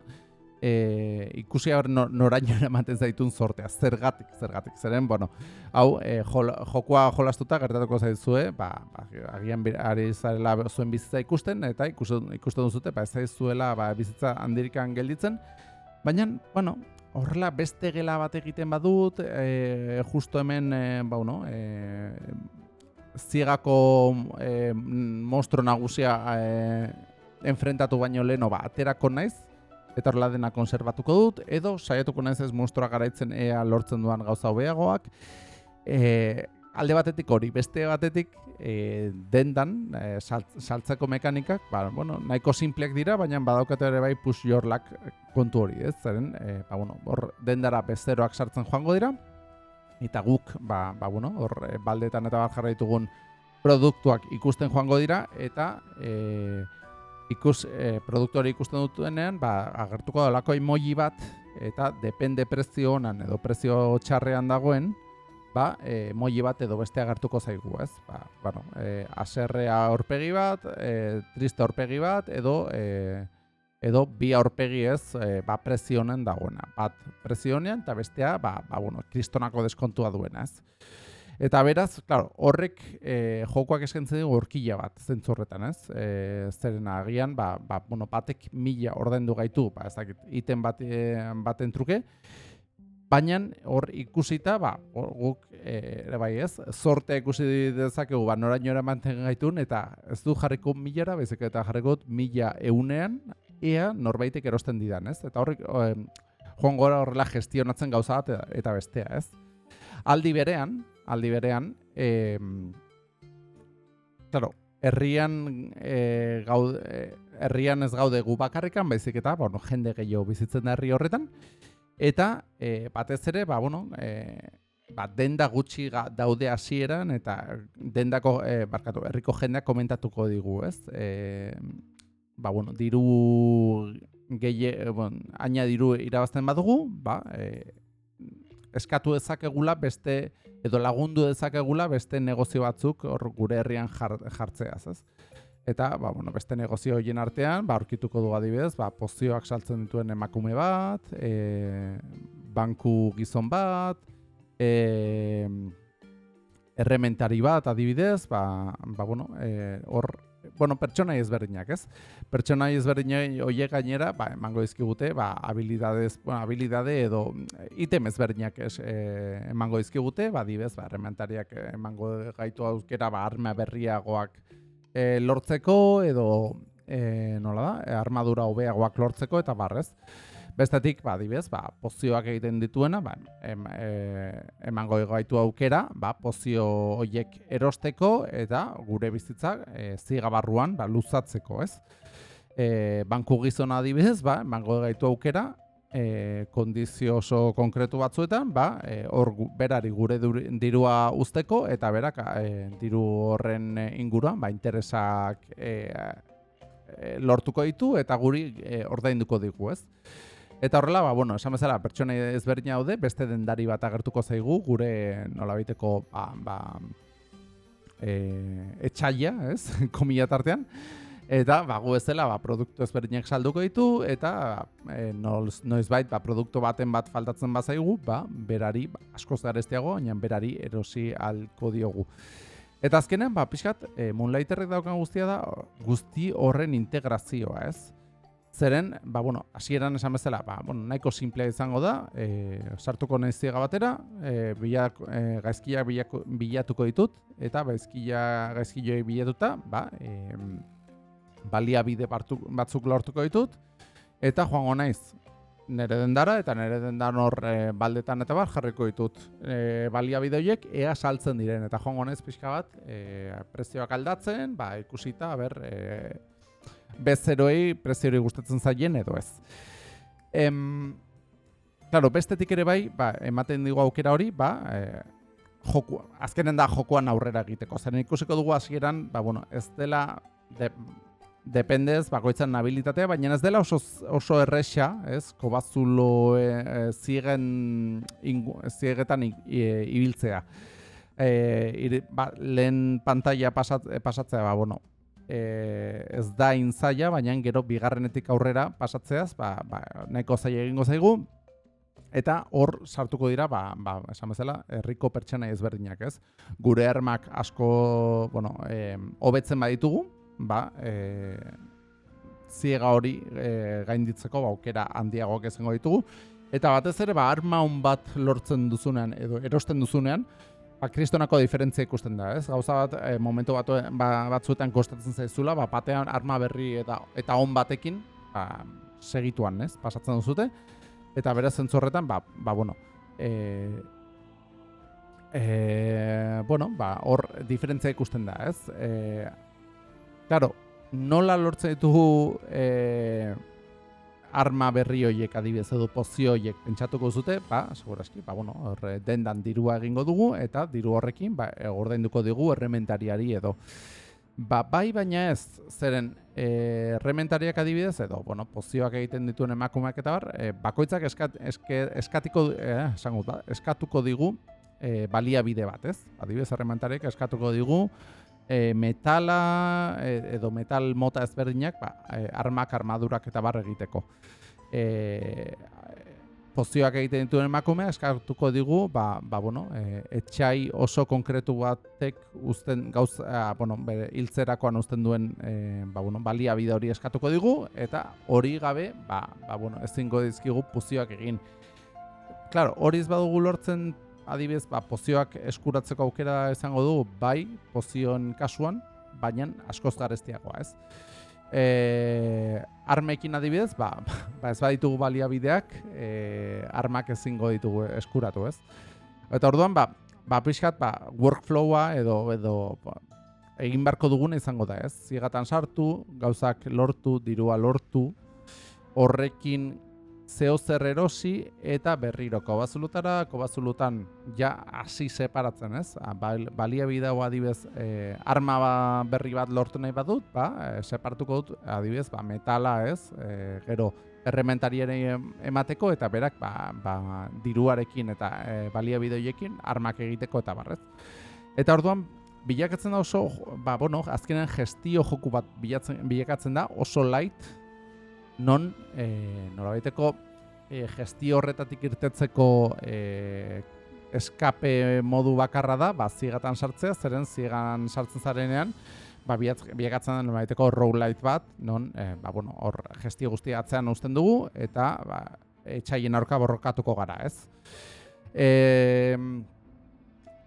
e, ikusi hor noraino ematen zaitun sortea, zergatik, zergatik, zeren, bueno, hau, e, jol, jokoa jolastuta gertatuko zaizue, ba, ba, agian ari zarela zuen bizitza ikusten, eta ikusten, ikusten duzute, ba, ez zaizuela ba, bizitza handirikan gelditzen, baina, bueno, horrela beste gela bat egiten badut, e, justo hemen, e, ba, no, e, zigako e, monstro nagusia e, enfrentatu baino leheno ba, aterako naiz, eta horrela dena konservatuko dut, edo saiatuko naiz ez monstruoa garaitzen ea lortzen duan gauza hobeagoak. E, alde batetik hori, beste batetik e, dendan e, saltzeko mekanikak, ba, bueno, nahiko simpleak dira, baina badaukate ere bai push your luck kontu hori, ez? Zeren, e, ba, bueno, hor dendara bezeroak sartzen joango dira, eta guk, ba, ba, bueno, hor e, baldetan eta bat jarraitugun produktuak ikusten joango dira, eta e, ikus, e, produktu hori ikusten dutuenean, ba, agertuko da lako bat, eta depende prezio honan edo prezio txarrean dagoen, ba, e, moji bat edo beste agertuko zaigu, ez? Ba, bueno, e, aserrea aurpegi bat, e, triste aurpegi bat, edo e, edo bi aurpegi ez, e, ba, prezionen dagoena. Bat prezionean, eta bestea, ba, ba, bueno, kristonako deskontua duena, ez? Eta beraz, claro, horrek e, jokoak eskaintzen dugu horkila bat, zentzurretan, ez? E, zeren agian, ba, ba, bueno, batek mila ordendu gaitu, ba, ez dakit, iten bat, e, baten truke, Baina hor ikusita, ba, guk ere bai ez, sorte ikusi dezakegu, ba, noraino eramanten gaitun, eta ez du jarriko milara, bezik eta jarriko mila eunean, ea norbaitek erosten didan, ez? Eta horrik, joan gora horrela gestionatzen gauza bat eta bestea, ez? Aldi berean, aldi berean, e, claro, herrian, e, gaude, herrian ez gaude gu bakarrikan, baizik eta, bueno, jende gehiago bizitzen da herri horretan, Eta e, batez ere, ba, bueno, e, ba, denda gutxi daude hasieran eta dendako, e, barkatu, herriko jendeak komentatuko digu, ez? E, ba, bueno, diru gehi, bon, aina diru irabazten badugu, ba, e, eskatu dezakegula beste, edo lagundu dezakegula beste negozio batzuk hor gure herrian jar, jartzeaz, ez? Eta, ba, bueno, beste negozio horien artean, ba, aurkituko du adibidez, ba, pozioak saltzen dituen emakume bat, e, banku gizon bat, e, errementari bat adibidez, ba, ba bueno, e, hor, bueno, pertsona ezberdinak, ez? Pertsona ezberdinai horiek gainera, ba, emango dizkigute, ba, habilidades, bueno, habilidade edo item ezberdinak ez, e, emango dizkigute, ba, adibidez, ba, errementariak emango gaitu aukera, ba, arma berriagoak, e, lortzeko edo e, nola da, e, armadura hobeagoak lortzeko eta barrez. Bestetik, ba, dibez, ba, pozioak egiten dituena, ba, em, e, emango egaitu aukera, ba, pozio horiek erosteko eta gure bizitzak e, zigabarruan ba, luzatzeko, ez? E, banku gizona adibidez, ba, emango egaitu aukera, e, kondizio oso konkretu batzuetan, ba, e, hor berari gure dirua usteko eta berak e, diru horren inguruan ba, interesak e, e, lortuko ditu eta guri e, ordainduko digu, ez? Eta horrela, ba, bueno, esan bezala, pertsona ezberdina daude, beste dendari bat agertuko zaigu, gure nolabiteko ba, ba, e, etxaila, ez, komila tartean, Eta, ba, gu ezela, ba, produktu ezberdinak salduko ditu, eta e, noiz, noiz bait, ba, produktu baten bat faltatzen bazaigu, ba, berari, ba, askoz garestiago, baina berari erosi alko diogu. Eta azkenean, ba, pixkat, e, Moonlighterrek daukan guztia da, guzti horren integrazioa, ez? Zeren, ba, bueno, hasieran esan bezala, ba, bueno, nahiko simplea izango da, e, sartuko nahi ziega batera, e, bilak, e, gaizkiak bilatuko ditut, eta gaizkia gaizkioi bilatuta, ba, e, baliabide batzuk lortuko ditut, eta joango naiz nere dendara eta nere dendan hor e, baldetan eta bar jarriko ditut e, balia bideoiek ea saltzen diren eta joan gonez pixka bat e, prezioak aldatzen, ba, ikusita, ber, e, bezeroei preziori gustatzen zaien edo ez. Em, claro, bestetik ere bai, ba, ematen digu aukera hori, ba, e, joku, azkenen da jokoan aurrera egiteko. Zeren ikusiko dugu hasieran, ba, bueno, ez dela de, dependez bakoitzan nabilitatea, baina ez dela oso, oso erresa, ez? Kobazulo e, e, ziegen ingu, ziegetan ibiltzea. E, ba, lehen pantalla pasat, pasatzea, ba, bueno, e, ez da inzaia, baina gero bigarrenetik aurrera pasatzeaz, ba, ba, nahiko zaila egingo zaigu, eta hor sartuko dira, ba, ba, esan bezala, herriko pertsena ezberdinak, ez? Gure armak asko, bueno, e, hobetzen baditugu, ba, e, ziega hori e, gainditzeko ba, aukera handiagoak ezengo ditugu. Eta batez ere, ba, arma hon bat lortzen duzunean, edo erosten duzunean, ba, kristonako diferentzia ikusten da, ez? Gauza bat, e, momentu bat, ba, batzuetan kostatzen zaizula, ba, batean arma berri eta eta on batekin, ba, segituan, ez? Pasatzen duzute. Eta beraz zentzorretan, ba, ba, bueno, e, e, bueno, ba, hor diferentzia ikusten da, ez? E, Claro, nola lortzen ditugu e, arma berri horiek adibidez edo pozio horiek pentsatuko zute, ba, segurazki, ba, bueno, horre, dendan dirua egingo dugu, eta diru horrekin, ba, e, ordainduko dugu errementariari edo. Ba, bai baina ez, zeren e, errementariak adibidez edo, bueno, pozioak egiten dituen emakumeak eta bar, e, bakoitzak eskat, eske, eskatiko, e, ba, eskatuko digu e, baliabide bat, ez? Adibidez, errementariak eskatuko digu, e, metala e, edo metal mota ezberdinak ba, e, armak armadurak eta bar egiteko. E, pozioak egiten dituen emakumea eskartuko digu, ba, ba, bueno, e, etxai oso konkretu batek uzten gauz, bueno, bere hiltzerakoan uzten duen e, ba, bueno, balia bide hori eskatuko digu, eta hori gabe, ba, ba, bueno, ezingo dizkigu pozioak egin. Claro, hori ez badugu lortzen adibidez, ba, pozioak eskuratzeko aukera izango du, bai, pozioen kasuan, baina askoz garestiagoa, ez? E, armekin adibidez, ba, ba ez baditugu baliabideak, e, armak ezingo ditugu eskuratu, ez? Eta orduan, ba, ba pixkat, ba, workflowa edo, edo ba, egin beharko duguna izango da, ez? Zigatan sartu, gauzak lortu, dirua lortu, horrekin zeo zer erosi eta berriro kobazulutara, kobazulutan ja hasi separatzen, ez? Ah, balia bideo adibez e, arma ba, berri bat lortu nahi badut, ba, e, separatuko dut adibez ba, metala, ez? E, gero errementariere emateko eta berak ba, ba, diruarekin eta e, balia bideoiekin armak egiteko eta barrez. Eta orduan, bilakatzen da oso, ba, bueno, azkenen gestio joku bat bilatzen, bilakatzen da oso light, non e, norabaiteko e, gestio horretatik irtetzeko e, eskape modu bakarra da, ba, zigatan sartzea, zeren zigan sartzen zarenean, ba, biagatzen den norabaiteko roguelite bat, non, e, ba, bueno, hor gestio guztia atzean uzten dugu, eta ba, etxaien aurka borrokatuko gara, ez? E,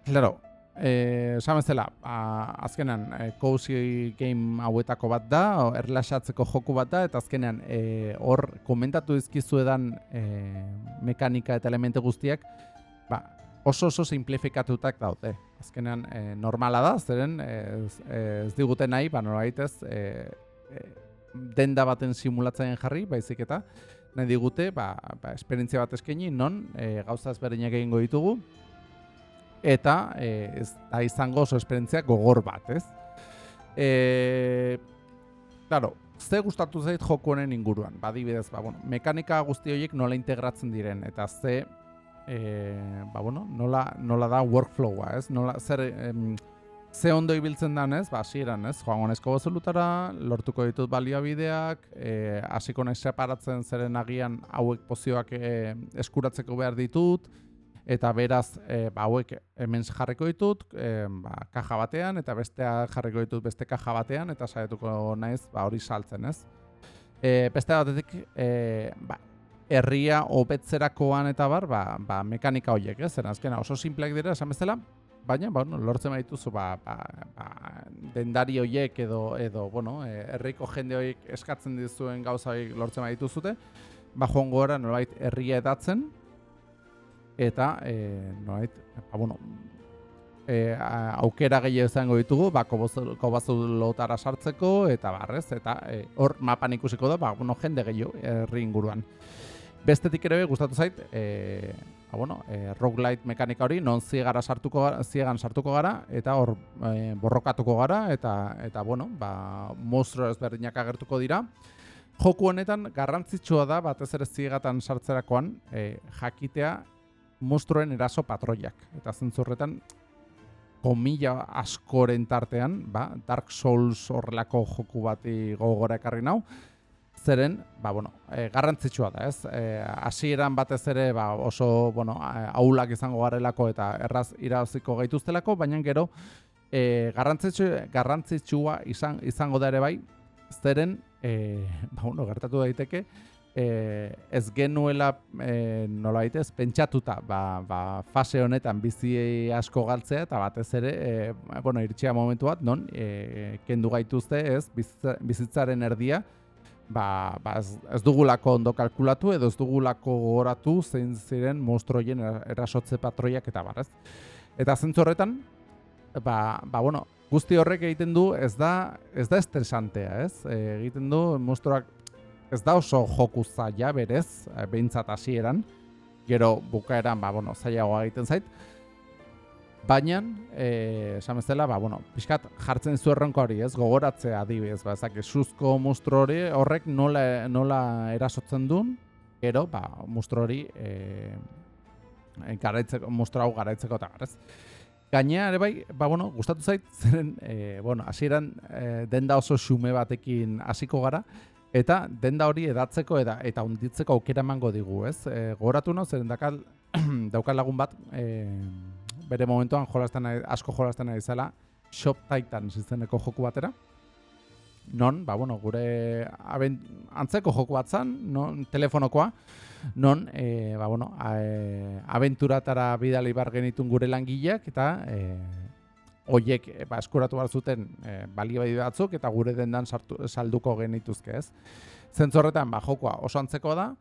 claro, Eh, zela, azkenan e, cozy game hauetako bat da, erlaxatzeko joku bat da, eta azkenean e, hor komentatu dizkizu edan e, mekanika eta elemente guztiak, ba, oso oso simplifikatutak daude. Azkenean e, normala da, zeren ez, ez digute nahi, ba, noraitez, e, e, denda baten simulatzen jarri, baizik eta, nahi digute, ba, ba, esperientzia bat eskaini, non e, gauza ezberdinak egingo ditugu, eta e, ez da izango oso esperientzia gogor bat, ez? E, claro, ze gustatu zait joko honen inguruan? Badibidez, ba, bueno, mekanika guzti horiek nola integratzen diren, eta ze, e, ba, bueno, nola, nola da workflowa, ez? Nola, zer, em, ze ondo ibiltzen da, ez? Ba, hasieran, ez? Joan honezko bozulutara, lortuko ditut baliabideak, e, hasiko nahi separatzen zeren agian hauek pozioak e, eskuratzeko behar ditut, eta beraz e, ba, hauek hemen jarriko ditut e, ba, kaja batean eta bestea jarriko ditut beste kaja batean eta saietuko naiz ba, hori saltzen ez. E, beste batetik e, ba, herria hobetzerakoan eta bar ba, ba, mekanika horiek ez, zen azkena oso simpleak dira esan bezala, baina ba, no, lortzen baituzu ba, ba, ba, dendari horiek edo, edo bueno, herriko jende horiek eskatzen dizuen gauza horiek lortzen baituzute, ba joan gora nolait herria edatzen eta e, nolait ba, bueno, e, aukera gehiago izango ditugu ba lotara sartzeko eta barrez eta e, hor mapan ikusiko da ba bueno, jende gehiago herri inguruan. Bestetik ere gustatu zait e, ba, bueno, e, roguelite mekanika hori non ziegara sartuko gara, ziegan sartuko gara eta hor e, borrokatuko gara eta eta bueno ba monstruo ezberdinak agertuko dira. Joku honetan garrantzitsua da batez ere ziegatan sartzerakoan e, jakitea monstruoen eraso patroiak. Eta zentzurretan komila askoren tartean, ba, Dark Souls horrelako joku bati gogora ekarri nau, zeren, ba, bueno, e, garrantzitsua da, ez? E, hasieran batez ere ba, oso bueno, aulak izango garelako eta erraz iraziko gaituztelako, baina gero e, garrantzitsua izan, izango da ere bai, zeren e, ba, bueno, gertatu daiteke, e, ez genuela e, nola daitez, pentsatuta ba, ba, fase honetan bizi asko galtzea eta batez ere, e, bueno, irtsia momentu bat, non, e, kendu gaituzte ez, bizitzaren erdia, ba, ba ez, ez dugulako ondo kalkulatu edo ez dugulako goratu zein ziren monstroien erasotze patroiak eta barrez. Eta zentzu horretan, ba, ba, bueno, guzti horrek egiten du ez da ez da estresantea, ez? E, egiten du monstruak ez da oso joku zaila berez, e, behintzat hasieran, gero bukaeran, ba, bueno, zailagoa egiten zait, baina, e, esan bezala, ba, bueno, pixkat jartzen zu erronko hori, ez? Gogoratzea adibidez, ba, ezak, suzko monstru hori horrek nola, nola erasotzen duen, gero, ba, monstru hori e, garaitzeko, monstru hau garaitzeko eta garez. Gainea ere bai, ba bueno, gustatu zait zeren eh bueno, hasieran e, denda oso xume batekin hasiko gara eta denda hori edatzeko eta eta hunditzeko aukera emango digu, ez? E, gogoratu no zeren dakal daukal lagun bat e, bere momentuan jolasten asko jolasten ari zela Shop Titan izeneko joku batera. Non, ba bueno, gure antzeko joku bat zan, non telefonokoa non e, ba, bueno, e, abenturatara bidali bar genitun gure langileak eta e, hoiek e, ba, eskuratu behar zuten e, balio batzuk eta gure dendan sartu, salduko genituzke ez. Zentzorretan ba, jokoa oso antzeko da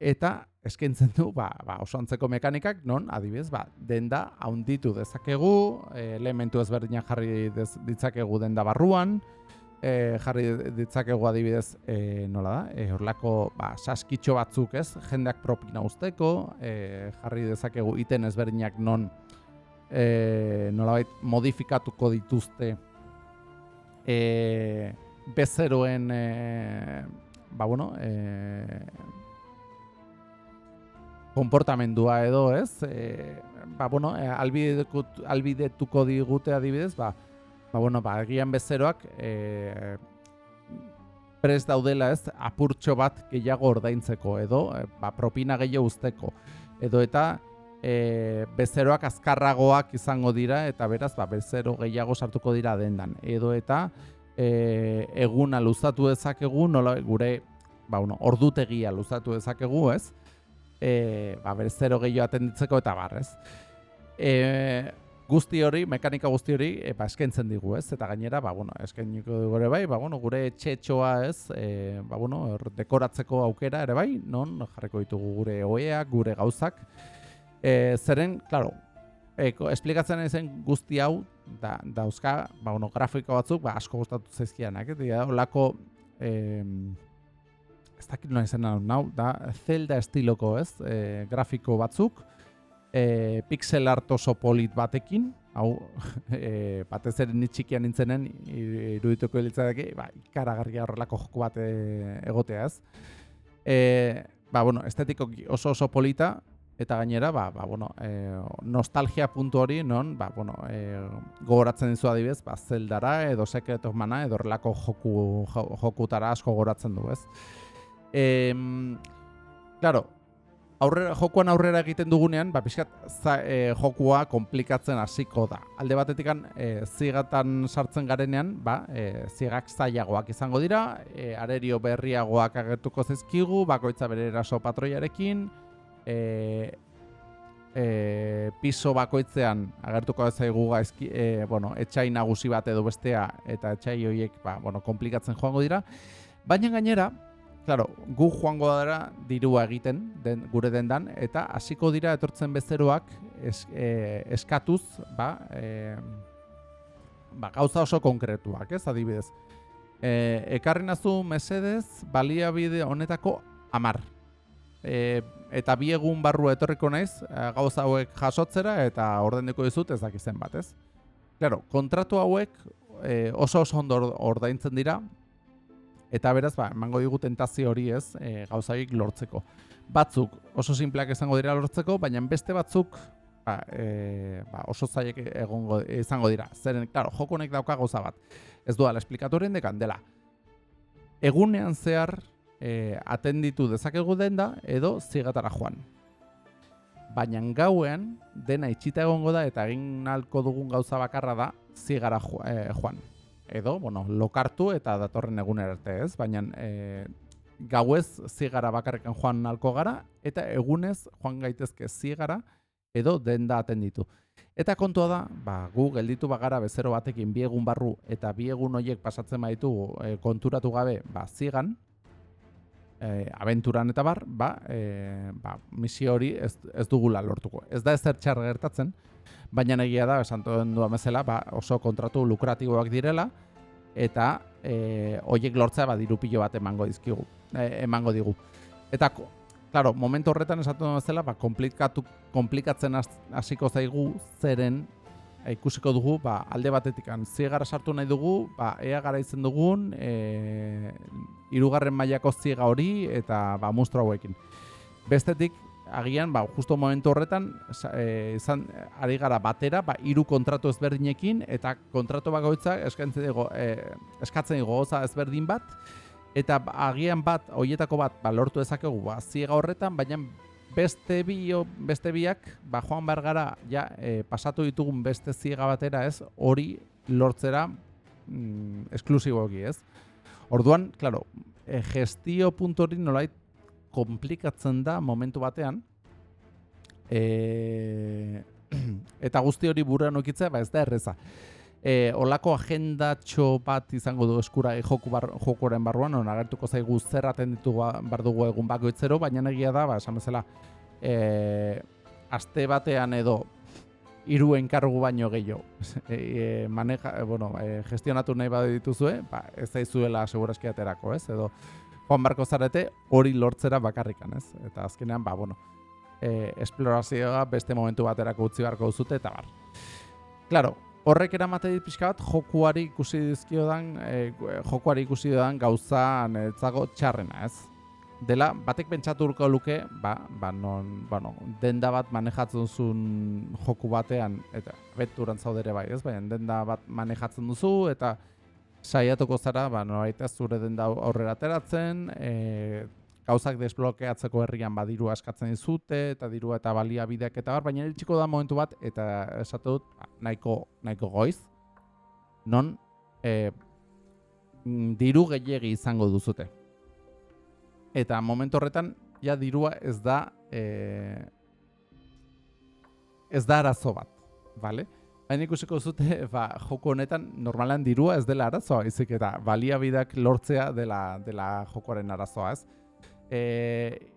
eta eskaintzen du ba, ba, oso antzeko mekanikak non adibidez ba, denda haunditu dezakegu, elementu ezberdinak jarri ditzakegu denda barruan, e, jarri ditzakegu adibidez e, nola da, e, horlako ba, saskitxo batzuk ez, jendeak propina usteko, e, jarri dezakegu iten ezberdinak non e, nola modifikatuko dituzte e, bezeroen e, ba bueno, e, konportamendua edo ez, e, ba bueno, e, albidetuko digute adibidez, ba, ba, bueno, ba, egian bezeroak e, prest daudela ez? Apurtxo bat gehiago ordaintzeko edo ba, propina gehiago usteko edo eta e, bezeroak azkarragoak izango dira eta beraz ba, bezero gehiago sartuko dira dendan edo eta e, eguna luzatu dezakegu nola gure ba, bueno, ordutegia luzatu dezakegu ez e, ba, bezero gehiago atenditzeko eta barrez e, guzti hori, mekanika guzti hori, e, ba, eskentzen digu, ez? Eta gainera, ba, bueno, eskeniko dugu ere bai, ba, bueno, gure txetxoa, ez? E, ba, bueno, dekoratzeko aukera ere bai, non jarriko ditugu gure oeak, gure gauzak. E, zeren, klaro, e, esplikatzen ezen guzti hau, da, dauzka, ba, bueno, grafiko batzuk, ba, asko gustatu zaizkianak, ez? Da, olako, e, ez dakit noa izan nau, da, zelda estiloko, ez? E, grafiko batzuk, e, pixel art oso polit batekin, hau, e, batez ere nitxikian nintzenen, irudituko dake, ba, ikaragarria horrelako joko bat e, egotea ez. E, ba, bueno, estetiko oso oso polita, eta gainera, ba, ba, bueno, e, nostalgia puntu hori, non, ba, bueno, e, gogoratzen dizu adibez, ba, zeldara, edo Secret of Mana, edo horrelako joku, jokutara asko gogoratzen du, ez. E, claro, aurrera, jokuan aurrera egiten dugunean, ba, pixkat, za, e, jokua komplikatzen hasiko da. Alde batetik, e, zigatan sartzen garenean, ba, e, zigak zailagoak izango dira, e, arerio berriagoak agertuko zizkigu, bakoitza bere eraso patroiarekin, e, e, piso bakoitzean agertuko zaigu gaizki, e, bueno, etxai nagusi bat edo bestea, eta etxai horiek, ba, bueno, komplikatzen joango dira. Baina gainera, claro, gu joango dara dirua egiten den, gure dendan, eta hasiko dira etortzen bezeroak es, e, eskatuz, ba, e, ba, gauza oso konkretuak, ez, adibidez. E, ekarri nazu mesedez, baliabide honetako amar. E, eta bi egun barru etorriko naiz, e, gauza hauek jasotzera, eta ordeneko dizut ez dakizen bat, ez? Claro, kontratu hauek e, oso oso ondo ordaintzen dira, eta beraz, ba, emango digu tentazio hori ez, e, gauzaik lortzeko. Batzuk oso simpleak izango dira lortzeko, baina beste batzuk ba, e, ba, oso zaiek egongo izango dira. Zeren, claro, joko honek dauka gauza bat. Ez duela, esplikatu horrein dekan, dela. Egunean zehar e, atenditu dezakegu denda edo zigatara joan. Baina gauean dena itxita egongo da eta egin nalko dugun gauza bakarra da zigara e, joan. Edo, bueno, lokartu eta datorren eguner arte ez, baina e, gauez zigara bakarrekan joan nalko gara eta egunez joan gaitezke zigara edo denda atenditu. Eta kontua da, ba, gu gelditu bagara bezero batekin biegun barru eta biegun horiek pasatzen baitu e, konturatu gabe ba, zigan, e, abenturan eta bar, ba, e, ba, misio hori ez, ez dugula lortuko. Ez da ezer txar gertatzen, baina egia da, esan duen du amezela, ba, oso kontratu lukratiboak direla, eta e, horiek lortzea ba, dirupillo bat emango dizkigu, e, emango digu. Eta Claro, momentu horretan esatu bezala, ba, komplikatu, komplikatzen hasiko zaigu zeren ikusiko dugu, ba, alde batetik ziegara sartu nahi dugu, ba, ea gara izen dugun, e, irugarren mailako ziega hori eta ba, mustro hauekin. Bestetik, agian, ba, justo momentu horretan, e, izan, ari gara batera, ba, iru kontratu ezberdinekin, eta kontratu bagoitza eskatzen dugu, e, eskatzen dugu ezberdin bat, eta agian bat hoietako bat ba, lortu dezakegu ba ziega horretan baina beste bio beste biak ba Juan Bergara ja e, pasatu ditugun beste ziega batera ez hori lortzera mm, esklusiboki ez? Orduan claro e, gestio puntu nolait komplikatzen da momentu batean e, eta guzti hori buruan okitzea ba ez da erreza e, olako agendatxo bat izango du eskura e, joku bar, jokoren barruan, on agertuko zaigu zer atenditu bar dugu egun bakoitzero, baina negia da, ba, esan bezala, e, aste batean edo hiru enkargu baino gehiago e, maneja, bueno, e, gestionatu nahi badu dituzue, ba, ez zaizuela segurazki aterako, ez? Edo Juan Barko zarete hori lortzera bakarrikan, ez? Eta azkenean, ba, bueno, e, esplorazioa beste momentu baterako utzi beharko duzute, eta bar. Claro, horrek eramate dit pixka bat jokuari ikusi dizkiodan e, jokuari ikusi dan gauza netzago txarrena, ez? Dela, batek pentsaturko luke, ba, ba non, bueno, denda bat manejatzen zuen joku batean, eta beturan zaudere bai, ez? Baina denda bat manejatzen duzu, eta saiatuko zara, ba, noraita zure denda aurrera ateratzen, e, gauzak desblokeatzeko herrian badiru askatzen dizute eta diru eta baliabideak eta bar, baina txiko da momentu bat eta esatu dut ba, nahiko, nahiko goiz non e, diru gehiegi izango duzute. Eta momentu horretan ja dirua ez da e, ez da arazo bat, vale? Baina ikusiko zute, ba, joko honetan normalan dirua ez dela arazoa, izik eta baliabideak lortzea dela, dela jokoaren arazoa, ez? E,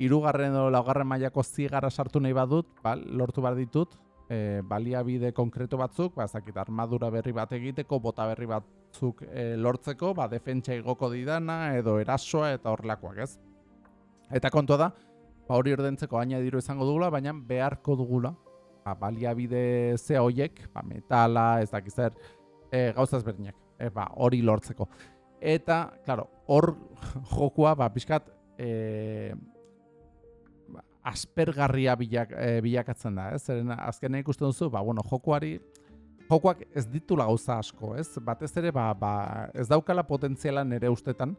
irugarren edo laugarren mailako zigara sartu nahi badut, ba, lortu behar ditut, e, baliabide konkreto batzuk, ba, zakit, armadura berri bat egiteko, bota berri batzuk e, lortzeko, ba, defentsa igoko didana, edo erasoa, eta horrelakoak ez. Eta kontua da, ba, hori ordentzeko aina diru izango dugula, baina beharko dugula, ba, baliabide ze hoiek, ba, metala, ez dakizer, e, gauzaz berdinak, e, ba, hori lortzeko. Eta, claro, hor jokua, ba, pixkat, e, aspergarria bilak, e, bilakatzen da, ez? Zeren azken ikusten duzu, ba, bueno, jokuari, jokuak ez ditu gauza asko, ez? Batez ere, ba, ba, ez daukala potentziala nere ustetan,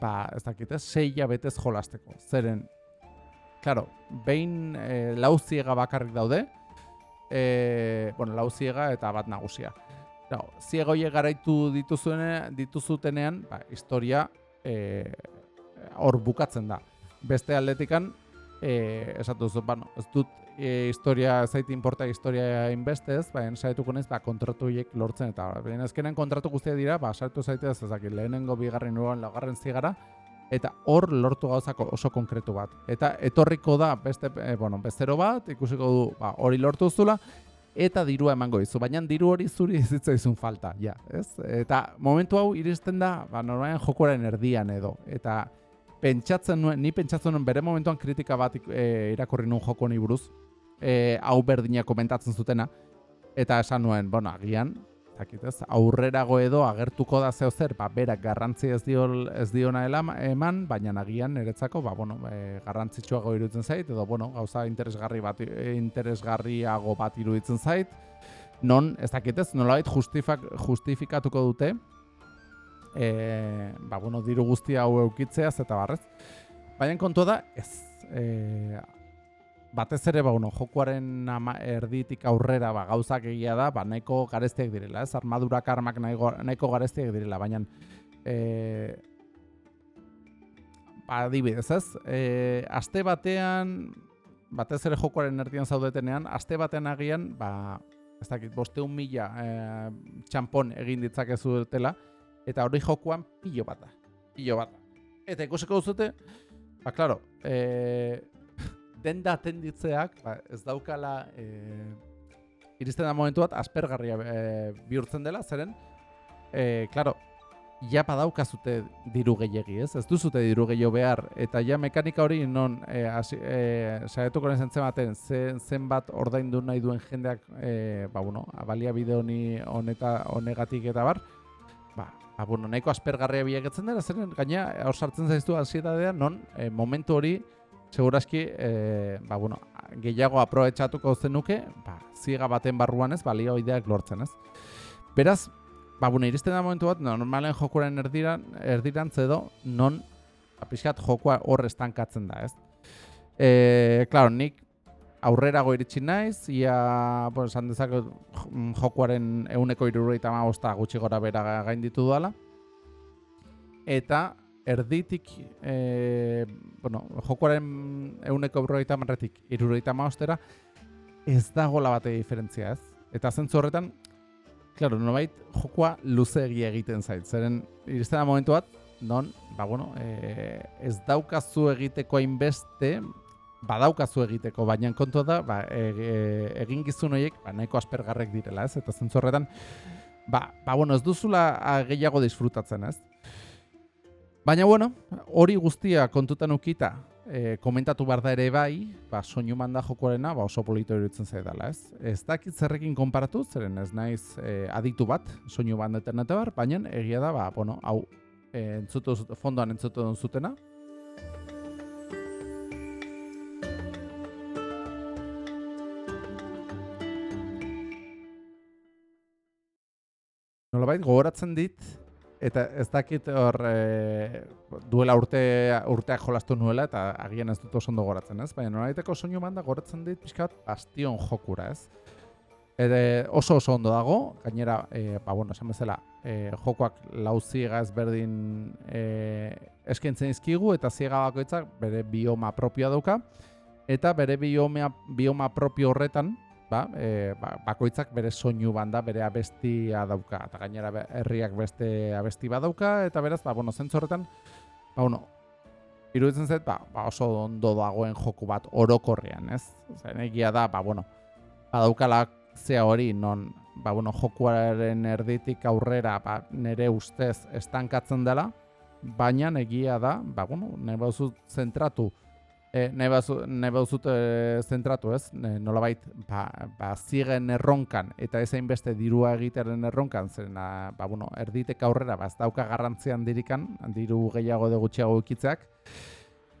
ba, ez dakit, ez? Seia betez jolasteko. Zeren, claro, behin e, lauziega bakarrik daude, e, bueno, lauziega eta bat nagusia. Claro, ziegoie garaitu dituzune, dituzutenean, ba, historia eh, hor bukatzen da. Beste aldetikan, e, esatu zu, bueno, ez dut e, historia, zaiti inporta historia inbeste ez, baina saietuko nez, ba, kontratu lortzen, eta baina ezkenen kontratu guztia dira, ba, saitu zaite ez ezakit, lehenengo bigarren nuan lagarren zigara, eta hor lortu gauzako oso konkretu bat. Eta etorriko da beste, e, bueno, bezero bat, ikusiko du ba, hori lortu zula, eta dirua emango dizu, baina diru hori zuri ez izun falta, ja, ez? Eta momentu hau iristen da, ba, normalen jokoaren erdian edo, eta pentsatzen nuen, ni pentsatzen nuen bere momentuan kritika bat e, irakorri nuen joko ni buruz, e, hau berdina komentatzen zutena, eta esan nuen, bueno, agian, zakit ez, aurrerago edo agertuko da zeo zer, ba, berak garrantzi ez, dio, ez diona eman, baina nagian niretzako, ba, bueno, e, garrantzitsuago iruditzen zait, edo, bueno, gauza interesgarri bat, e, interesgarriago bat iruditzen zait, non, ez dakit ez, nolabait justifikatuko dute, e, ba, bueno, diru guztia hau eukitzeaz eta barrez, baina kontu da, ez, e, batez ere ba uno jokuaren erditik aurrera ba gauzak egia da ba nahiko garestiak direla ez? Armadurak armak nahiko, nahiko garestiak direla baina ba adibidez ez? E, aste batean batez ere jokuaren erdian zaudetenean aste batean agian ba ez dakit 500 mila e, txampon egin ditzakezu dutela eta hori jokuan pilo bat da pilo bat eta ikusiko duzute ba claro eh denda tenditzeak ba, ez daukala e, iristen da momentu bat aspergarria e, bihurtzen dela, zeren, e, klaro, ja badaukazute diru gehiegi, ez? Ez duzute diru gehiago behar, eta ja mekanika hori non e, asi, e, saietuko nezen zen zen, zenbat ordaindu nahi duen jendeak, e, ba, bueno, abalia bide honi honeta, honegatik eta bar, ba, ba, bueno, nahiko aspergarria biaketzen dela, zeren, gaina, hor sartzen zaiztu ansietatea, non e, momentu hori, segurazki, e, ba, bueno, gehiago aprobetsatuko zenuke, ba, ziga baten barruan ez, balio ideak lortzen ez. Beraz, ba, bueno, iristen da momentu bat, normalen jokuaren erdiran, erdirantz edo, non, apiskat jokua hor estankatzen da, ez. E, claro, nik aurrerago iritsi naiz, ia, bueno, esan dezak, jokuaren euneko iruruita ma gutxi gora bera gainditu duala. Eta, erditik, e, bueno, jokoaren euneko berrogeita marretik irurogeita maostera, ez da gola bate diferentzia ez. Eta zentzu horretan, klaro, nobait, jokoa luze egia egiten zait. Zeren, iristen da momentu bat, non, ba, bueno, e, ez daukazu egiteko hainbeste, badaukazu egiteko, baina kontu da, ba, e, e, egin gizun horiek, ba, nahiko aspergarrek direla, ez? Eta zentzu horretan, ba, ba, bueno, ez duzula gehiago disfrutatzen, ez? Baina, bueno, hori guztia kontutan ukita e, komentatu behar da ere bai, ba, soinu manda jokoarena ba, oso polito iruditzen zaidala, ez? Ez dakit zerrekin konparatu, zeren ez naiz e, aditu bat, soinu banda eternete bar, baina egia da, ba, bueno, hau, e, entzutu, fondoan entzutu zutena, Nolabait, gogoratzen dit, Eta ez dakit hor e, duela urte, urteak jolastu nuela eta agian ez dut oso ondo goratzen, ez? Baina noraiteko soinu banda goratzen dit pixkat bastion jokura, ez? Ede oso oso ondo dago, gainera, e, ba, bueno, esan bezala, e, jokoak lau ziega ezberdin e, eskentzen izkigu eta ziega bakoitzak bere bioma propioa dauka. Eta bere bioma, bioma propio horretan, ba, e, ba, bakoitzak bere soinu banda, bere abestia dauka, eta gainera herriak beste abesti badauka, eta beraz, ba, bueno, zentzorretan, ba, bueno, iruditzen zait, ba, ba, oso ondo dagoen joku bat orokorrean, ez? Zer, egia da, ba, bueno, badaukala zea hori, non, ba, bueno, jokuaren erditik aurrera, ba, nere ustez estankatzen dela, baina egia da, ba, bueno, nire zentratu, E, nahi bauzut e, zentratu ez, e, nolabait ba, ba, ziren erronkan eta ez beste dirua egitearen erronkan, zen ba, bueno, erditek aurrera, ba, ez dauka garrantzian dirikan, diru gehiago edo gutxiago ikitzeak.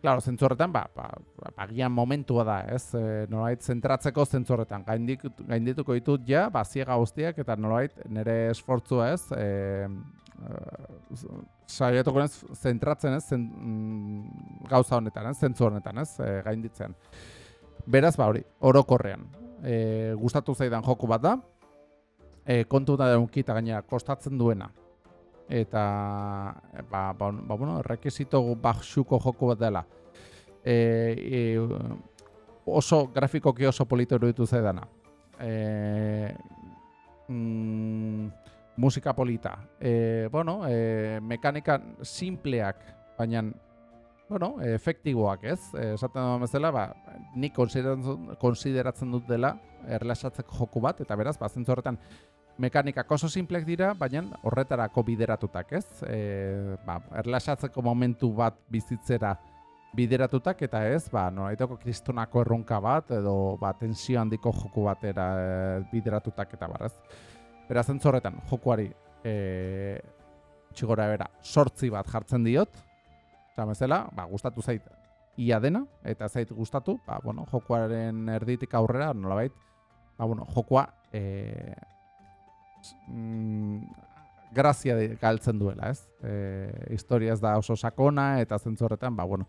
Claro, zentzorretan, ba, ba, ba, gian momentua da, ez, e, nolabait zentratzeko zentzorretan, gaindituko ditut ja, ba, ziega guztiak eta nolabait nire esfortzua ez, e, saiatuko nez zentratzen ez zen, mm, gauza honetan, ez zentzu honetan, ez e, gainditzen. Beraz, ba hori, orokorrean. E, gustatu zaidan joku bat da. E, kontu da unkita gainera kostatzen duena. Eta ba, ba, ba bueno, rekizito baxuko joku bat dela. E, e, oso grafikoki oso polito eruditu zaidana. E, mm, musika polita. E, bueno, e, mekanika simpleak, baina bueno, efektiboak ez, esaten duan bezala, ba, nik konsideratzen dut dela erlasatzeko joku bat, eta beraz, ba, zentzu horretan, mekanikak oso simplek dira, baina horretarako bideratutak ez, e, ba, erlasatzeko momentu bat bizitzera bideratutak, eta ez, ba, noraiteko kristonako erronka bat, edo ba, tensio handiko joku batera e, bideratutak eta barrez. Beraz, zentzu horretan, jokuari e, txigora bera sortzi bat jartzen diot, Zamezela, ba, gustatu zait ia dena, eta zait gustatu, ba, bueno, jokuaren erditik aurrera, nolabait, ba, bueno, jokua e, mm, grazia galtzen duela, ez? E, historia ez da oso sakona, eta zentzu horretan, ba, bueno,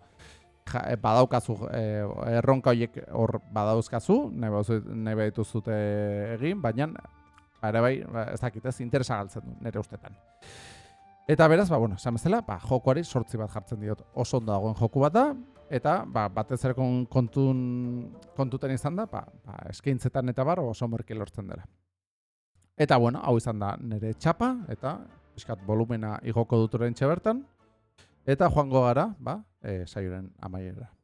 ja, badaukazu, e, erronka horiek hor badauzkazu, nahi behitu zute egin, baina, ba, ere bai, ba, ez dakit ez, interesa galtzen du, nire ustetan. Eta beraz, ba, bueno, esan bezala, ba, jokoari sortzi bat jartzen diot oso ondo dagoen joku bat da, eta ba, batez ere kontun, kontuten izan da, ba, ba, eskaintzetan eta bar oso merke lortzen dela. Eta bueno, hau izan da nire txapa, eta eskat volumena igoko duturen bertan, eta joango gara, ba, e, saioren amaiera.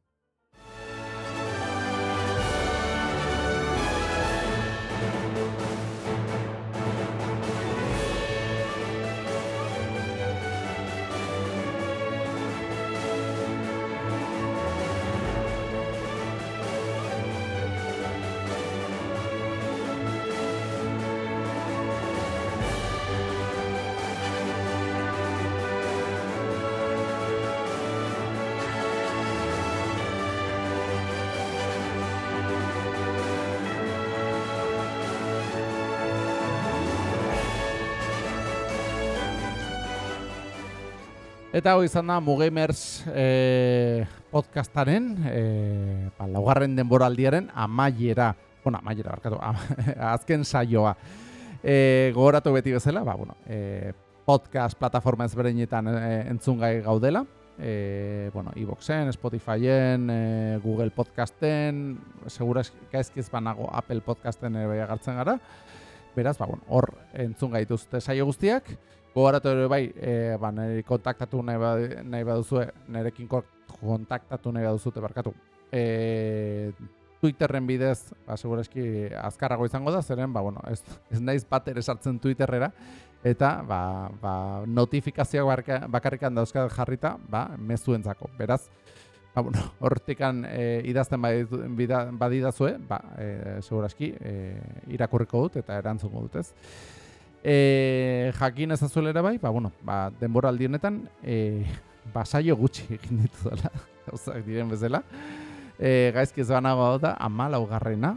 Eta hau izan da Mugamers e, podcastaren, e, ba, laugarren denboraldiaren amaiera, bueno, amaiera, barkatu, azken saioa. E, gogoratu beti bezala, ba, bueno, e, podcast plataforma ezberdinetan e, entzungai gaudela. E, bueno, iBoxen, Spotifyen, e, Google Podcasten, segura gaizkiz banago Apple Podcasten ere bai agartzen gara. Beraz, ba, bueno, hor entzun gaituzte saio guztiak. Gogoratu ere bai, e, ba, nire kontaktatu nahi, ba, nahi baduzue, nirekin kontaktatu nahi baduzute, barkatu. E, Twitterren bidez, ba, segurazki azkarrago izango da, zeren, ba, bueno, ez, ez naiz bat ere sartzen Twitterrera, eta ba, ba, notifikazioak bakarrikan dauzka jarrita, ba, mezuentzako. Beraz, ba, bueno, hortikan e, idazten badidazue, ba, e, segurazki e, irakurriko dut eta erantzungo dut ez. E, jakin ezazuelera bai, ba, bueno, ba, denbora aldi honetan, e, basaio gutxi egin ditu dela, gauzak diren bezala. E, gaizki ez banago da, ama laugarrena,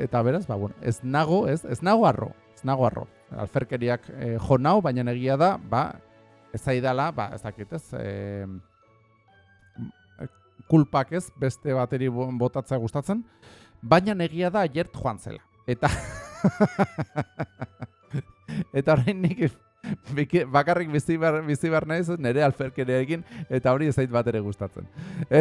eta beraz, ba, bueno, ez nago, ez, ez nago arro, ez nago arro. Alferkeriak e, jo nau, baina egia da, ba, ez aidala, ba, ez dakit, ez, e, kulpak ez, beste bateri botatza gustatzen, baina egia da, jert joan zela. Eta... eta horrein nik bakarrik bizi bar, bizi bar naiz nire alferkereekin eta hori ez zait bat ere gustatzen.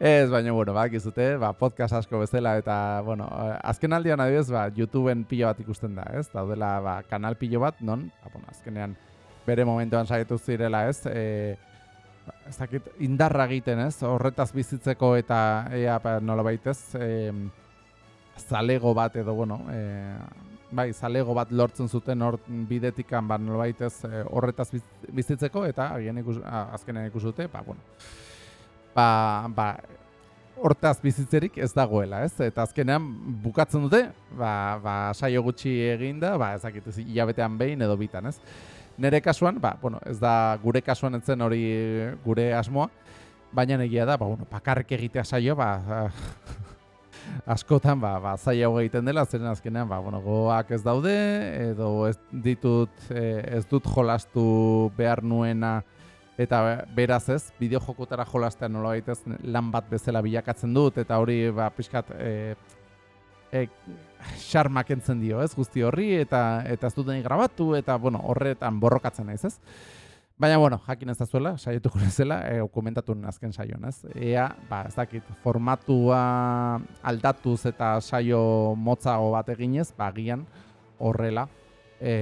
ez, baina, bueno, bak izute, ba, podcast asko bezala eta, bueno, azken aldian adibidez, ba, YouTubeen pilo bat ikusten da, ez? Daudela, ba, kanal pilo bat, non, ba, bueno, azkenean bere momentuan saietu zirela, ez? E, ez dakit, indarra egiten, ez? Horretaz bizitzeko eta, ea, ba, nola baitez, e, zalego bat edo, bueno, e, bai, zalego bat lortzen zuten hor bidetikan ba nolbait ez eh, horretaz bizitzeko eta agian ikus azkenen ikusute, ba bueno. Ba, ba hortaz bizitzerik ez dagoela, ez? Eta azkenean bukatzen dute, ba, ba saio gutxi eginda, ba ezakit ez ilabetean behin edo bitan, ez? Nere kasuan, ba, bueno, ez da gure kasuan etzen hori gure asmoa, baina egia da, ba, bueno, egitea saio, ba, askotan ba ba zaila egiten dela zeren azkenean ba bueno goak ez daude edo ez ditut e, ez dut jolastu behar nuena eta beraz ez bideo jokotara jolastea nola gaitez lan bat bezala bilakatzen dut eta hori ba pixkat e, e, xarmak entzen dio ez guzti horri eta eta ez duten grabatu eta bueno horretan borrokatzen naiz ez Baina, bueno, jakin ez da zuela, saietuko nezela, e, komentatu azken saioan, ez? Ea, ba, ez dakit, formatua aldatuz eta saio motzago bat eginez, ba, gian horrela, e,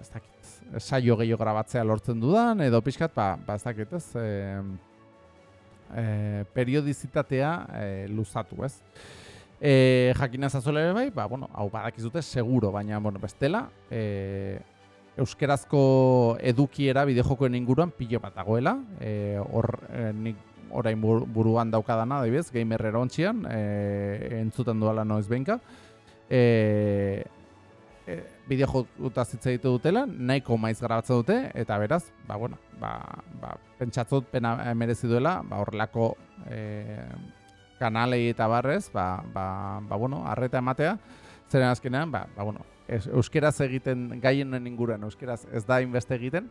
ez dakit, saio gehiago grabatzea lortzen dudan, edo pixkat, ba, ba ez dakit, ez, e, e, periodizitatea e, luzatu, ez. E, jakina zazole bai, ba, bueno, hau badakizute seguro, baina, bueno, bestela, e, euskerazko edukiera bideojokoen inguruan pilo bat dagoela, e, hor, e, nik orain buruan daukadana, adibidez, gamer erontxian, e, entzuten duela noiz behinka, e, e, bideo jota ditu dutela, nahiko maiz grabatzen dute, eta beraz, ba, bueno, ba, ba, pentsatzot pena merezi duela, ba, horrelako e, kanalei eta barrez, ba, ba, ba, bueno, arreta ematea, zeren azkenean, ba, ba, bueno, euskeraz egiten, gaien inguruan, euskeraz ez da inbeste egiten,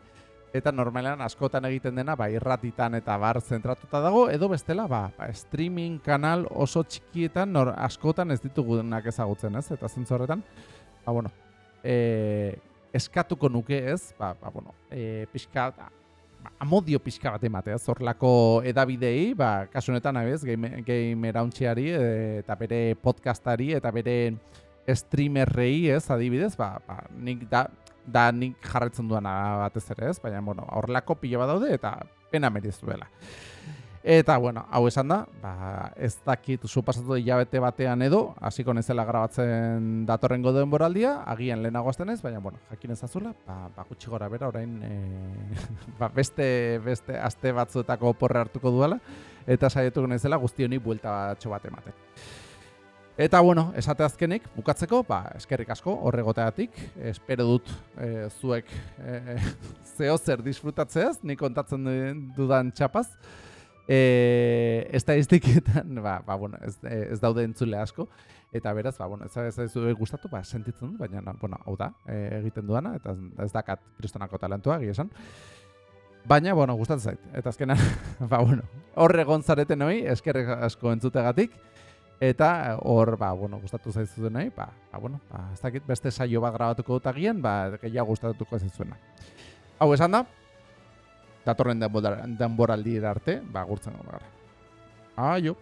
eta normalean askotan egiten dena ba irratitan eta bar zentratuta dago edo bestela ba, ba streaming kanal oso txikietan nor, askotan ez ditugunak ezagutzen, ez? Eta zentzu horretan ba bueno, e, eskatuko nuke, ez? Ba, ba bueno, e, pixka ba, amodio pixka bat ematea, zorlako edabidei, ba, kasu honetan, ez, game, game e, eta bere podcastari, eta bere streamerrei, ez, adibidez, ba, ba, nik da, da nik jarretzen duana batez ere ez, baina, bueno, horrelako pilo bat daude eta pena merizu dela. Eta, bueno, hau esan da, ba, ez dakit zu pasatu hilabete batean edo, hasiko nezela grabatzen datorren goduen boraldia, agian lehenago azten baina, bueno, jakin ezazula, ba, ba gutxi gora bera, orain, e, ba, beste, beste, aste batzuetako porre hartuko duela, eta saietuko nezela guzti honi buelta batxo bat ematen. Eta bueno, esate azkenik, bukatzeko, ba, eskerrik asko, horregoteatik, espero dut e, zuek e, zeo zer disfrutatzeaz, nik kontatzen dudan txapaz. E, estadistiketan, ba, ba, bueno, ez, ez daude entzule asko, eta beraz, ba, bueno, ez, ez, ez gustatu, ba, sentitzen du, baina, bueno, hau da, e, egiten duana, eta ez dakat kristonako talentua, esan. Baina, bueno, gustatzen zait, eta azkenan, ba, bueno, horre gontzareten hoi, eskerrik asko entzutegatik, Eta hor, ba, bueno, gustatu zaizu nahi, ba, ba, bueno, ba, ez dakit beste saio bat grabatuko dut agian, ba, gehiago gustatuko zaizuena. Hau esan da, datorren denboraldi arte, ba, gurtzen gara. Aio!